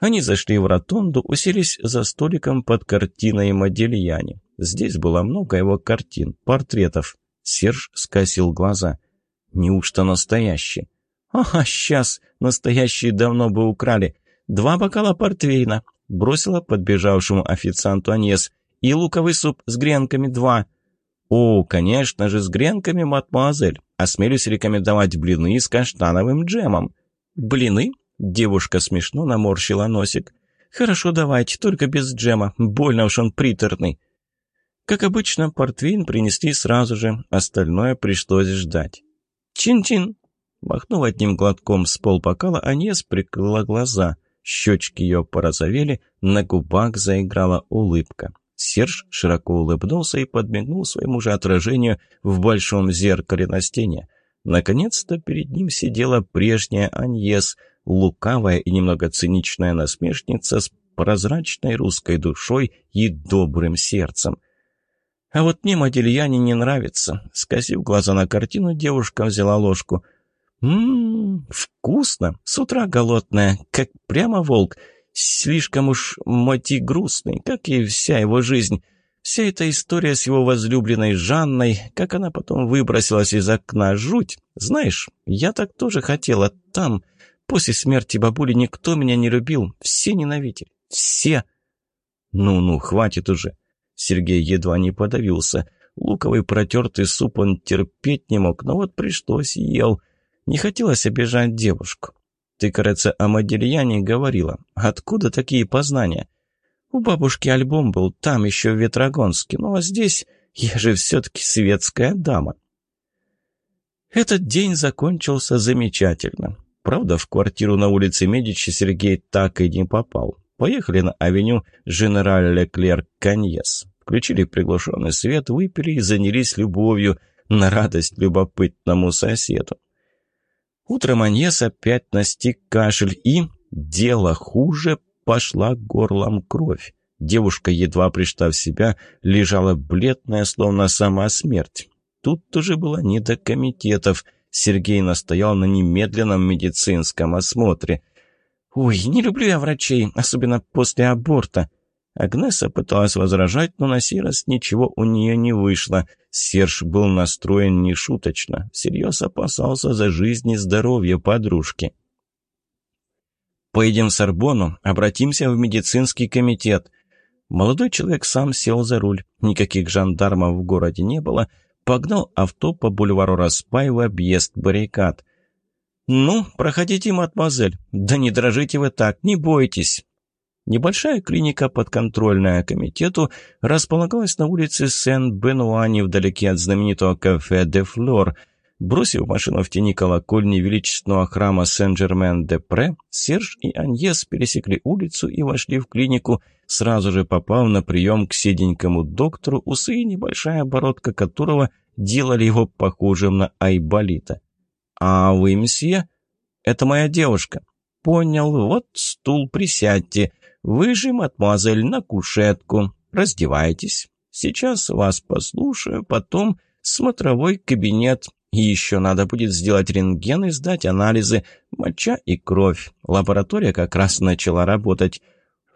Они зашли в ротонду, уселись за столиком под картиной Модельяне. Здесь было много его картин, портретов. Серж скосил глаза. «Неужто настоящий?» «Ага, сейчас. Настоящие давно бы украли. Два бокала портвейна», — бросила подбежавшему официанту Аньес. «И луковый суп с гренками два». «О, конечно же, с гренками, мадемуазель. Осмелюсь рекомендовать блины с каштановым джемом». «Блины?» Девушка смешно наморщила носик. «Хорошо, давайте, только без джема. Больно уж он приторный». Как обычно, портвейн принесли сразу же, остальное пришлось ждать. «Чин-чин!» Махнув одним глотком с полбокала, Анес прикрыла глаза. Щечки ее порозовели, на губах заиграла улыбка. Серж широко улыбнулся и подмигнул своему же отражению в большом зеркале на стене. Наконец-то перед ним сидела прежняя Аньес — лукавая и немного циничная насмешница с прозрачной русской душой и добрым сердцем. А вот мне Модельяне не нравится. Скосив глаза на картину, девушка взяла ложку. «Ммм, вкусно! С утра голодная, как прямо волк. Слишком уж Моти грустный, как и вся его жизнь. Вся эта история с его возлюбленной Жанной, как она потом выбросилась из окна, жуть. Знаешь, я так тоже хотела там, После смерти бабули никто меня не любил, все ненавидели, все. Ну-ну, хватит уже. Сергей едва не подавился. Луковый протертый суп он терпеть не мог, но вот пришлось, ел. Не хотелось обижать девушку. Ты, кажется, о Модельяне говорила. Откуда такие познания? У бабушки альбом был, там еще в Ветрогонске. Ну а здесь я же все-таки светская дама. Этот день закончился замечательно. Правда, в квартиру на улице Медичи Сергей так и не попал. Поехали на авеню Женераль Леклер Каньес. Включили приглушенный свет, выпили и занялись любовью на радость любопытному соседу. Утром Аньес опять настиг кашель и... Дело хуже, пошла горлом кровь. Девушка, едва пришла в себя, лежала бледная, словно сама смерть. Тут тоже было не до комитетов — Сергей настоял на немедленном медицинском осмотре. «Ой, не люблю я врачей, особенно после аборта». Агнеса пыталась возражать, но на сей раз ничего у нее не вышло. Серж был настроен нешуточно, всерьез опасался за жизнь и здоровье подружки. «Поедем в Сорбону, обратимся в медицинский комитет». Молодой человек сам сел за руль. Никаких жандармов в городе не было, погнал авто по бульвару Распай в объезд баррикад. «Ну, проходите, мадемуазель. Да не дрожите вы так, не бойтесь». Небольшая клиника, подконтрольная комитету, располагалась на улице Сен-Бенуа, невдалеке от знаменитого кафе «Де Флор», Бросив машину в тени колокольни величественного храма Сен-Жермен-де-Пре, Серж и Аньес пересекли улицу и вошли в клинику, сразу же попав на прием к седенькому доктору, усы и небольшая оборотка которого делали его похожим на Айболита. «А вы, месье?» «Это моя девушка». «Понял, вот стул, присядьте. Вы же, мадемуазель, на кушетку. Раздевайтесь. Сейчас вас послушаю, потом смотровой кабинет. Еще надо будет сделать рентген и сдать анализы. Моча и кровь. Лаборатория как раз начала работать.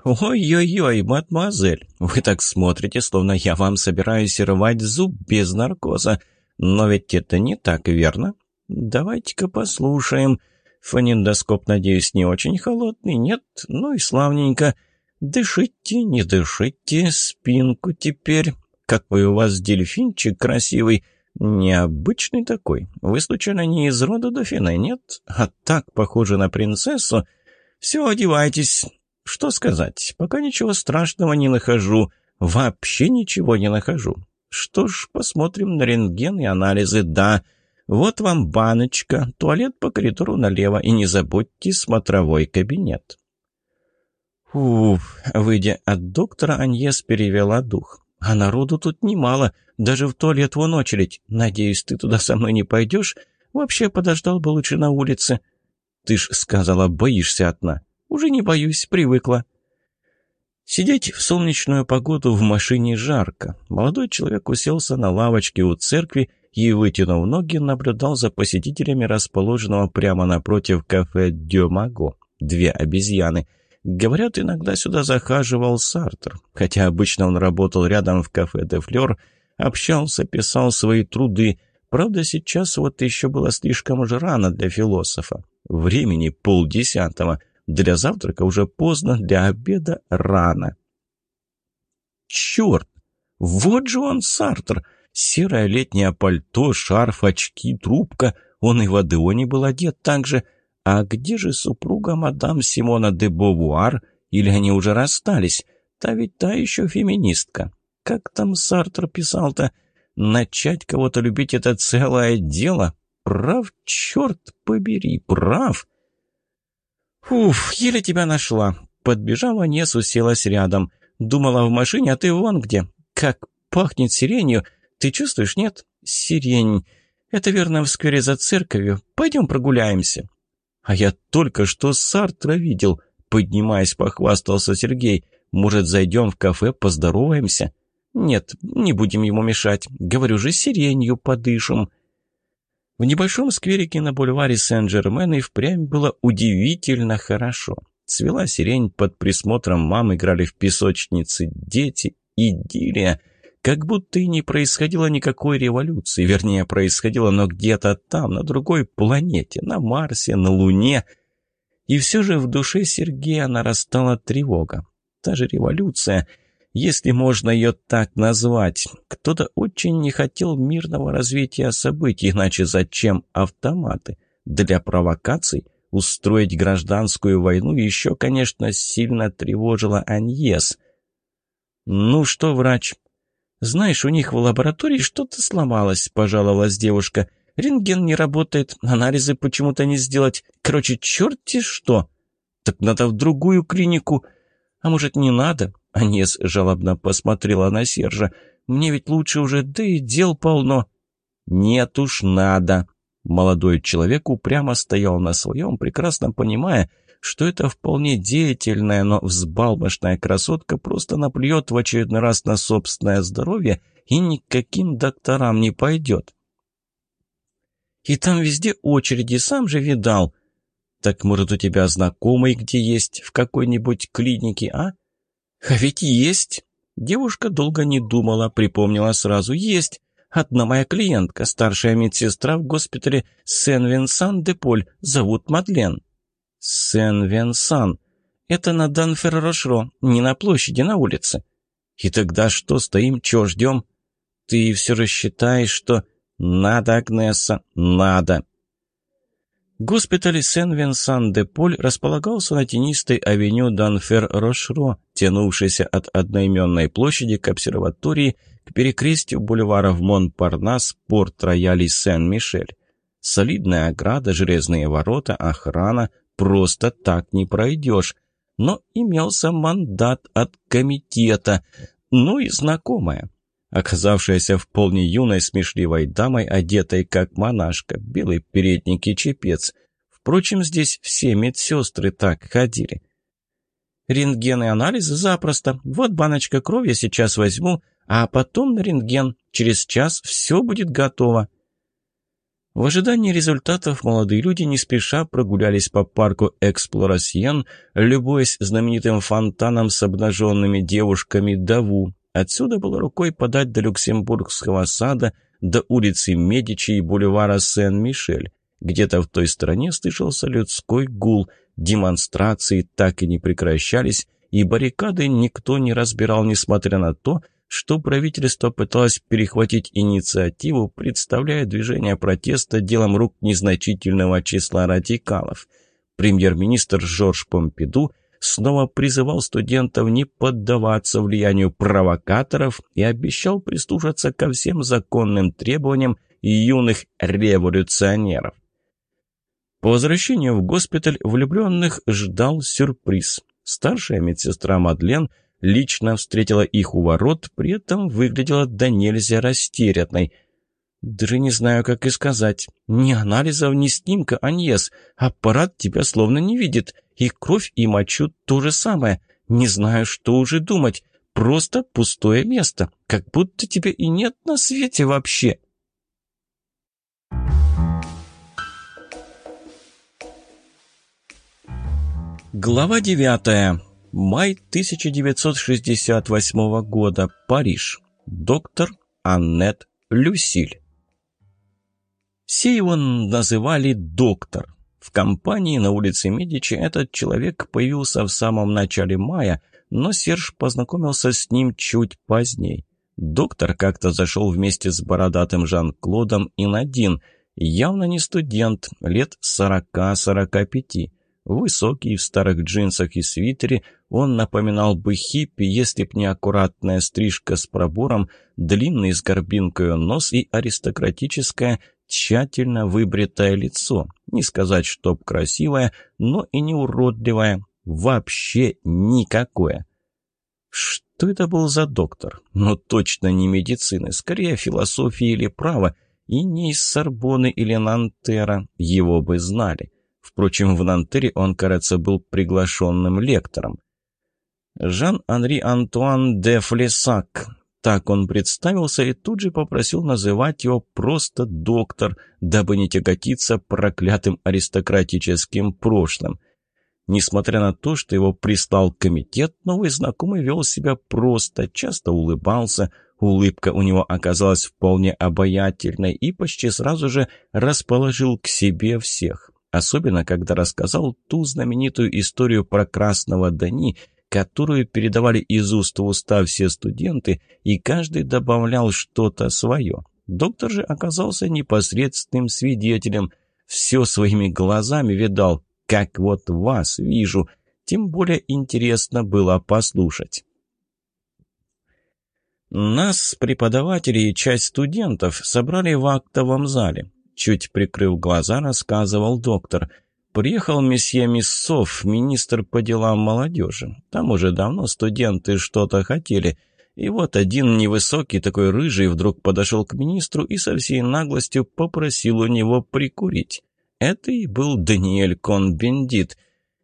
«Ой-ой-ой, мадемуазель, вы так смотрите, словно я вам собираюсь рвать зуб без наркоза. Но ведь это не так, верно? Давайте-ка послушаем. Фонендоскоп, надеюсь, не очень холодный, нет? Ну и славненько. Дышите, не дышите, спинку теперь. Какой у вас дельфинчик красивый!» «Необычный такой. Вы, случайно, не из рода дофина, нет? А так похоже на принцессу. Все, одевайтесь. Что сказать? Пока ничего страшного не нахожу. Вообще ничего не нахожу. Что ж, посмотрим на рентген и анализы. Да, вот вам баночка, туалет по коридору налево. И не забудьте смотровой кабинет». Уф, выйдя от доктора, Аньес перевела дух. А народу тут немало, даже в туалет вон очередь. Надеюсь, ты туда со мной не пойдешь? Вообще подождал бы лучше на улице. Ты ж сказала, боишься одна. Уже не боюсь, привыкла. Сидеть в солнечную погоду в машине жарко. Молодой человек уселся на лавочке у церкви и, вытянув ноги, наблюдал за посетителями расположенного прямо напротив кафе «Дёмаго». Две обезьяны. Говорят, иногда сюда захаживал Сартр, хотя обычно он работал рядом в кафе «Де Флёр», общался, писал свои труды. Правда, сейчас вот еще было слишком же рано для философа. Времени полдесятого. Для завтрака уже поздно, для обеда рано. Черт! Вот же он, Сартр! Серое летнее пальто, шарф, очки, трубка. Он и в Адеоне был одет так же. А где же супруга мадам Симона де Бовуар? Или они уже расстались? Та ведь та еще феминистка. Как там Сартр писал-то? Начать кого-то любить — это целое дело. Прав, черт побери, прав. Уф, еле тебя нашла. Подбежала Нес, уселась рядом. Думала в машине, а ты вон где. Как пахнет сиренью. Ты чувствуешь, нет? Сирень. Это верно в сквере за церковью. Пойдем прогуляемся. «А я только что Сартра видел», — поднимаясь, похвастался Сергей. «Может, зайдем в кафе, поздороваемся?» «Нет, не будем ему мешать. Говорю же, сиренью подышим». В небольшом скверике на бульваре Сен-Жермен и впрямь было удивительно хорошо. Цвела сирень, под присмотром мам играли в песочнице дети, идиллия — как будто и не происходило никакой революции. Вернее, происходило, но где-то там, на другой планете, на Марсе, на Луне. И все же в душе Сергея нарастала тревога. Та же революция, если можно ее так назвать. Кто-то очень не хотел мирного развития событий, иначе зачем автоматы? Для провокаций? Устроить гражданскую войну еще, конечно, сильно тревожила Аньес. «Ну что, врач, «Знаешь, у них в лаборатории что-то сломалось», — пожаловалась девушка. «Рентген не работает, анализы почему-то не сделать. Короче, черти что!» «Так надо в другую клинику». «А может, не надо?» — Анес жалобно посмотрела на Сержа. «Мне ведь лучше уже, да и дел полно». «Нет уж, надо». Молодой человек упрямо стоял на своем, прекрасно понимая, что эта вполне деятельная, но взбалмошная красотка просто наплюет в очередной раз на собственное здоровье и никаким докторам не пойдет. И там везде очереди, сам же видал. Так, может, у тебя знакомый где есть, в какой-нибудь клинике, а? А ведь есть. Девушка долго не думала, припомнила сразу. Есть. Одна моя клиентка, старшая медсестра в госпитале Сен-Винсан-де-Поль, зовут Мадлен. Сен-Венсан. Это на Данфер-Рошро, не на площади, на улице. И тогда что, стоим, чего ждем? Ты все же считаешь, что... Надо, Агнеса, надо. Госпиталь Сен-Венсан-де-Поль располагался на тенистой авеню Данфер-Рошро, тянувшейся от одноименной площади к обсерватории к перекрестию бульваров Монпарнас, Порт-Рояль и Сен-Мишель. Солидная ограда, железные ворота, охрана, просто так не пройдешь. Но имелся мандат от комитета, ну и знакомая. Оказавшаяся вполне юной смешливой дамой, одетой как монашка, белый передник и чепец. Впрочем, здесь все медсестры так ходили. Рентген и анализы запросто. Вот баночка крови сейчас возьму, а потом на рентген. Через час все будет готово. В ожидании результатов молодые люди не спеша прогулялись по парку Эксплорасьен, любуясь знаменитым фонтаном с обнаженными девушками Даву. Отсюда было рукой подать до Люксембургского сада, до улицы Медичи и бульвара Сен-Мишель. Где-то в той стороне слышался людской гул, демонстрации так и не прекращались, и баррикады никто не разбирал, несмотря на то, что правительство пыталось перехватить инициативу, представляя движение протеста делом рук незначительного числа радикалов. Премьер-министр Жорж Помпиду снова призывал студентов не поддаваться влиянию провокаторов и обещал прислушаться ко всем законным требованиям юных революционеров. По возвращению в госпиталь влюбленных ждал сюрприз. Старшая медсестра Мадлен лично встретила их у ворот, при этом выглядела до нельзя растерянной. «Даже не знаю, как и сказать. Ни анализов, ни снимка, Аньес. Аппарат тебя словно не видит. И кровь, и мочу то же самое. Не знаю, что уже думать. Просто пустое место. Как будто тебя и нет на свете вообще». Глава 9. Май 1968 года. Париж. Доктор Аннет Люсиль. Все его называли доктор. В компании на улице Медичи этот человек появился в самом начале мая, но Серж познакомился с ним чуть позднее. Доктор как-то зашел вместе с бородатым Жан-Клодом и Надин, явно не студент, лет сорока-сорока пяти. Высокий, в старых джинсах и свитере, он напоминал бы хиппи, если б не аккуратная стрижка с пробором, длинный с горбинкой нос и аристократическое, тщательно выбритое лицо. Не сказать, чтоб красивое, но и не уродливое. Вообще никакое. Что это был за доктор? Ну, точно не медицины, скорее философии или права, и не из Сорбоны или Нантера, его бы знали. Впрочем, в Нантере он, кажется, был приглашенным лектором. Жан-Анри Антуан де Флесак. Так он представился и тут же попросил называть его просто доктор, дабы не тяготиться проклятым аристократическим прошлым. Несмотря на то, что его прислал комитет, новый знакомый вел себя просто, часто улыбался, улыбка у него оказалась вполне обаятельной и почти сразу же расположил к себе всех. Особенно, когда рассказал ту знаменитую историю про Красного Дани, которую передавали из уст в уста все студенты, и каждый добавлял что-то свое. Доктор же оказался непосредственным свидетелем. Все своими глазами видал, как вот вас вижу. Тем более интересно было послушать. Нас, преподавателей и часть студентов, собрали в актовом зале. Чуть прикрыв глаза, рассказывал доктор. Приехал месье Миссов, министр по делам молодежи. Там уже давно студенты что-то хотели. И вот один невысокий, такой рыжий, вдруг подошел к министру и со всей наглостью попросил у него прикурить. Это и был Даниэль Кон-Бендит.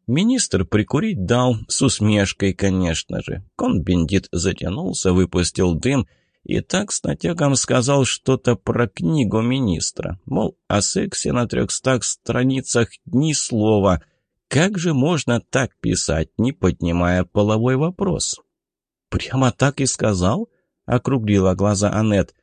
Министр прикурить дал, с усмешкой, конечно же. Кон-Бендит затянулся, выпустил дым — и так с натягом сказал что-то про книгу министра. Мол, о сексе на трехстах страницах ни слова. Как же можно так писать, не поднимая половой вопрос? «Прямо так и сказал?» — округлила глаза Аннет.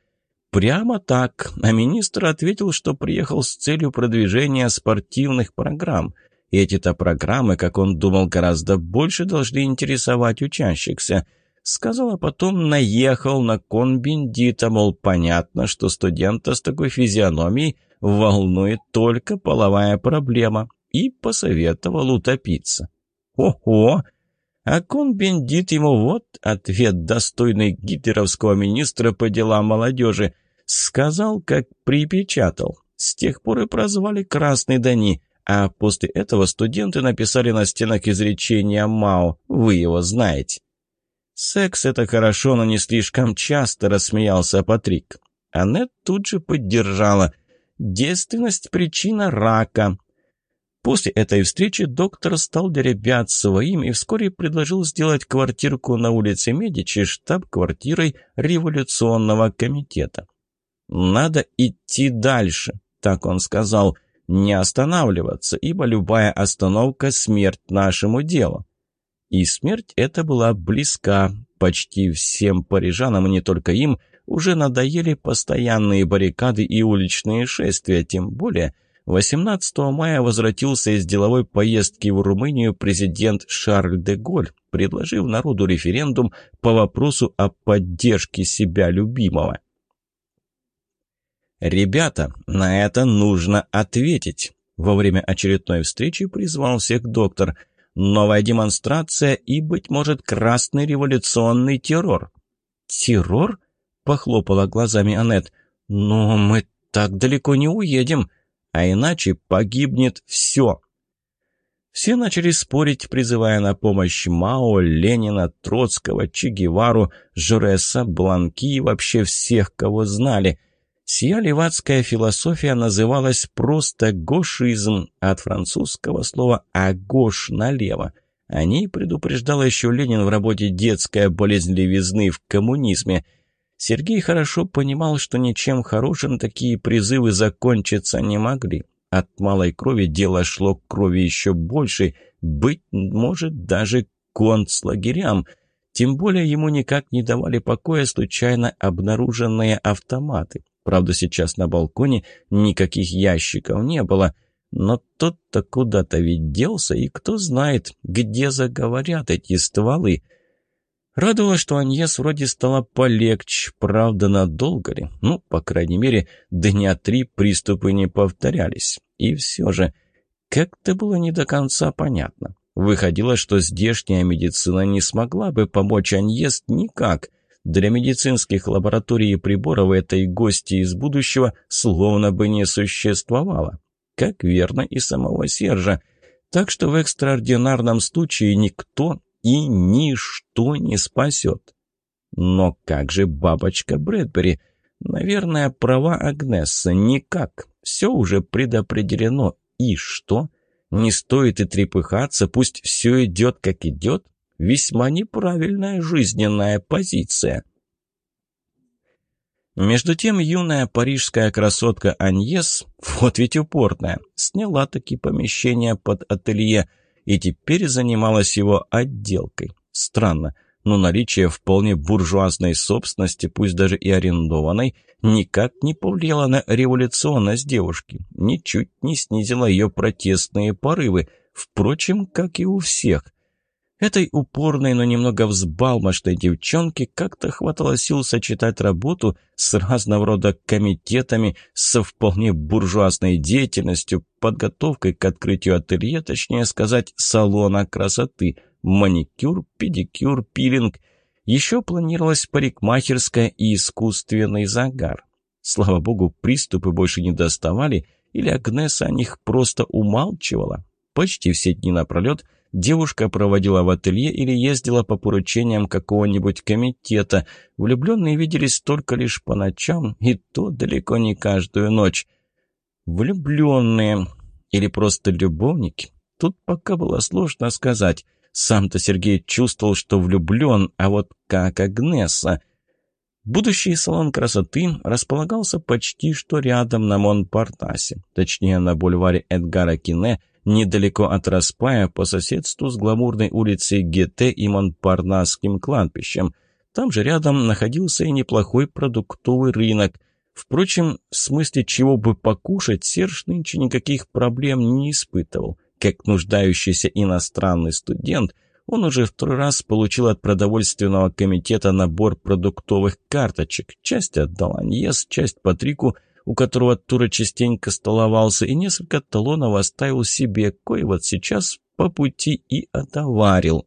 «Прямо так», а министр ответил, что приехал с целью продвижения спортивных программ. Эти-то программы, как он думал, гораздо больше должны интересовать учащихся — Сказал, а потом наехал на конбендита, мол, понятно, что студента с такой физиономией волнует только половая проблема, и посоветовал утопиться. Ого! А конбендит ему вот ответ достойный гитлеровского министра по делам молодежи. Сказал, как припечатал. С тех пор и прозвали «Красный Дани», а после этого студенты написали на стенах изречения Мао, вы его знаете. «Секс — это хорошо, но не слишком часто», — рассмеялся Патрик. Аннет тут же поддержала. «Девственность — причина рака». После этой встречи доктор стал для ребят своим и вскоре предложил сделать квартирку на улице Медичи штаб-квартирой революционного комитета. «Надо идти дальше», — так он сказал, — «не останавливаться, ибо любая остановка — смерть нашему делу». И смерть эта была близка. Почти всем парижанам, и не только им, уже надоели постоянные баррикады и уличные шествия, тем более 18 мая возвратился из деловой поездки в Румынию президент Шарль де Голь, предложив народу референдум по вопросу о поддержке себя любимого. «Ребята, на это нужно ответить!» Во время очередной встречи призвал всех доктор – новая демонстрация и, быть может, красный революционный террор». «Террор?» — похлопала глазами Аннет. «Но мы так далеко не уедем, а иначе погибнет все». Все начали спорить, призывая на помощь Мао, Ленина, Троцкого, Че Гевару, Журеса, Бланки и вообще всех, кого знали. Сия левацкая философия называлась просто гошизм, от французского слова «агош» налево. О ней предупреждал еще Ленин в работе «Детская болезнь левизны в коммунизме». Сергей хорошо понимал, что ничем хорошим такие призывы закончиться не могли. От малой крови дело шло к крови еще большей, быть может, даже концлагерям. Тем более ему никак не давали покоя случайно обнаруженные автоматы. Правда, сейчас на балконе никаких ящиков не было. Но тот-то куда-то ведь делся, и кто знает, где заговорят эти стволы. Радовало, что Аньес вроде стало полегче, правда, надолго ли? Ну, по крайней мере, дня три приступы не повторялись. И все же, как-то было не до конца понятно. Выходило, что здешняя медицина не смогла бы помочь Аньес никак. Для медицинских лабораторий и приборов этой гости из будущего словно бы не существовало. Как верно и самого Сержа. Так что в экстраординарном случае никто и ничто не спасет. Но как же бабочка Брэдбери? Наверное, права Агнесса. Никак. Все уже предопределено. И что? Не стоит и трепыхаться, пусть все идет, как идет. Весьма неправильная жизненная позиция. Между тем юная парижская красотка Аньес, вот ведь упорная, сняла таки помещение под ателье – и теперь занималась его отделкой. Странно, но наличие вполне буржуазной собственности, пусть даже и арендованной, никак не повлияло на революционность девушки, ничуть не снизило ее протестные порывы, впрочем, как и у всех – Этой упорной, но немного взбалмошной девчонке как-то хватало сил сочетать работу с разного рода комитетами, со вполне буржуазной деятельностью, подготовкой к открытию ателье, точнее сказать, салона красоты, маникюр, педикюр, пилинг. Еще планировалась парикмахерская и искусственный загар. Слава богу, приступы больше не доставали, или Агнеса о них просто умалчивала. Почти все дни напролет – Девушка проводила в ателье или ездила по поручениям какого-нибудь комитета. Влюбленные виделись только лишь по ночам, и то далеко не каждую ночь. Влюбленные или просто любовники? Тут пока было сложно сказать. Сам-то Сергей чувствовал, что влюблен, а вот как Агнеса. Будущий салон красоты располагался почти что рядом на Монпартасе, точнее на бульваре Эдгара Кине, недалеко от Распая, по соседству с гламурной улицей Гете и Монпарнасским кладбищем. Там же рядом находился и неплохой продуктовый рынок. Впрочем, в смысле чего бы покушать, Серж нынче никаких проблем не испытывал. Как нуждающийся иностранный студент, он уже второй раз получил от продовольственного комитета набор продуктовых карточек. Часть отдал Аньес, часть Патрику – у которого Тура частенько столовался, и несколько талонов оставил себе, кое вот сейчас по пути и отоварил.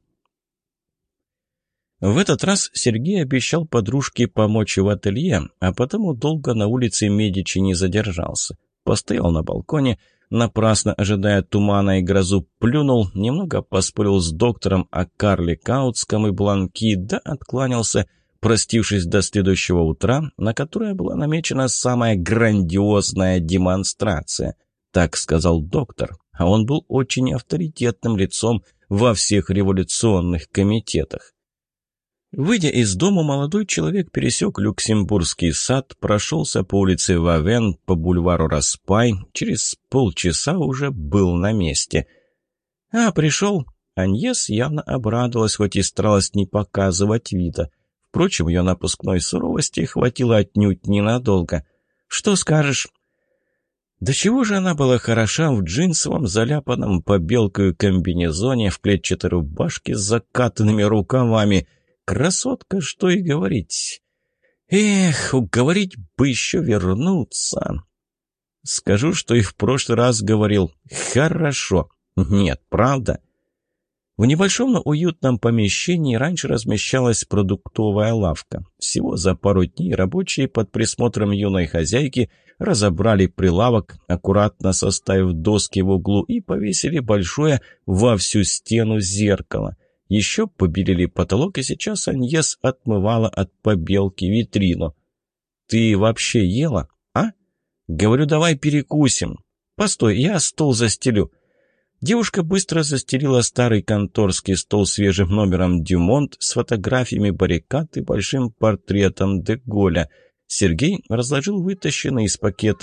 В этот раз Сергей обещал подружке помочь в ателье, а потому долго на улице Медичи не задержался. Постоял на балконе, напрасно ожидая тумана и грозу, плюнул, немного поспорил с доктором о Карле Каутском и Бланки, да откланялся – простившись до следующего утра, на которое была намечена самая грандиозная демонстрация. Так сказал доктор, а он был очень авторитетным лицом во всех революционных комитетах. Выйдя из дома, молодой человек пересек Люксембургский сад, прошелся по улице Вавен, по бульвару Распай, через полчаса уже был на месте. А, пришел. Аньес явно обрадовалась, хоть и старалась не показывать вида – Впрочем, ее напускной суровости хватило отнюдь ненадолго. «Что скажешь?» Да чего же она была хороша в джинсовом, заляпанном побелкою комбинезоне, в клетчатой рубашке с закатанными рукавами. Красотка, что и говорить. Эх, уговорить бы еще вернуться. Скажу, что и в прошлый раз говорил. Хорошо. Нет, правда? В небольшом, но уютном помещении раньше размещалась продуктовая лавка. Всего за пару дней рабочие под присмотром юной хозяйки разобрали прилавок, аккуратно составив доски в углу и повесили большое во всю стену зеркало. Еще побелили потолок, и сейчас Аньес отмывала от побелки витрину. «Ты вообще ела, а?» «Говорю, давай перекусим». «Постой, я стол застелю». Девушка быстро застелила старый конторский стол свежим номером «Дюмонт» с фотографиями баррикад и большим портретом Деголя. Сергей разложил вытащенный из пакета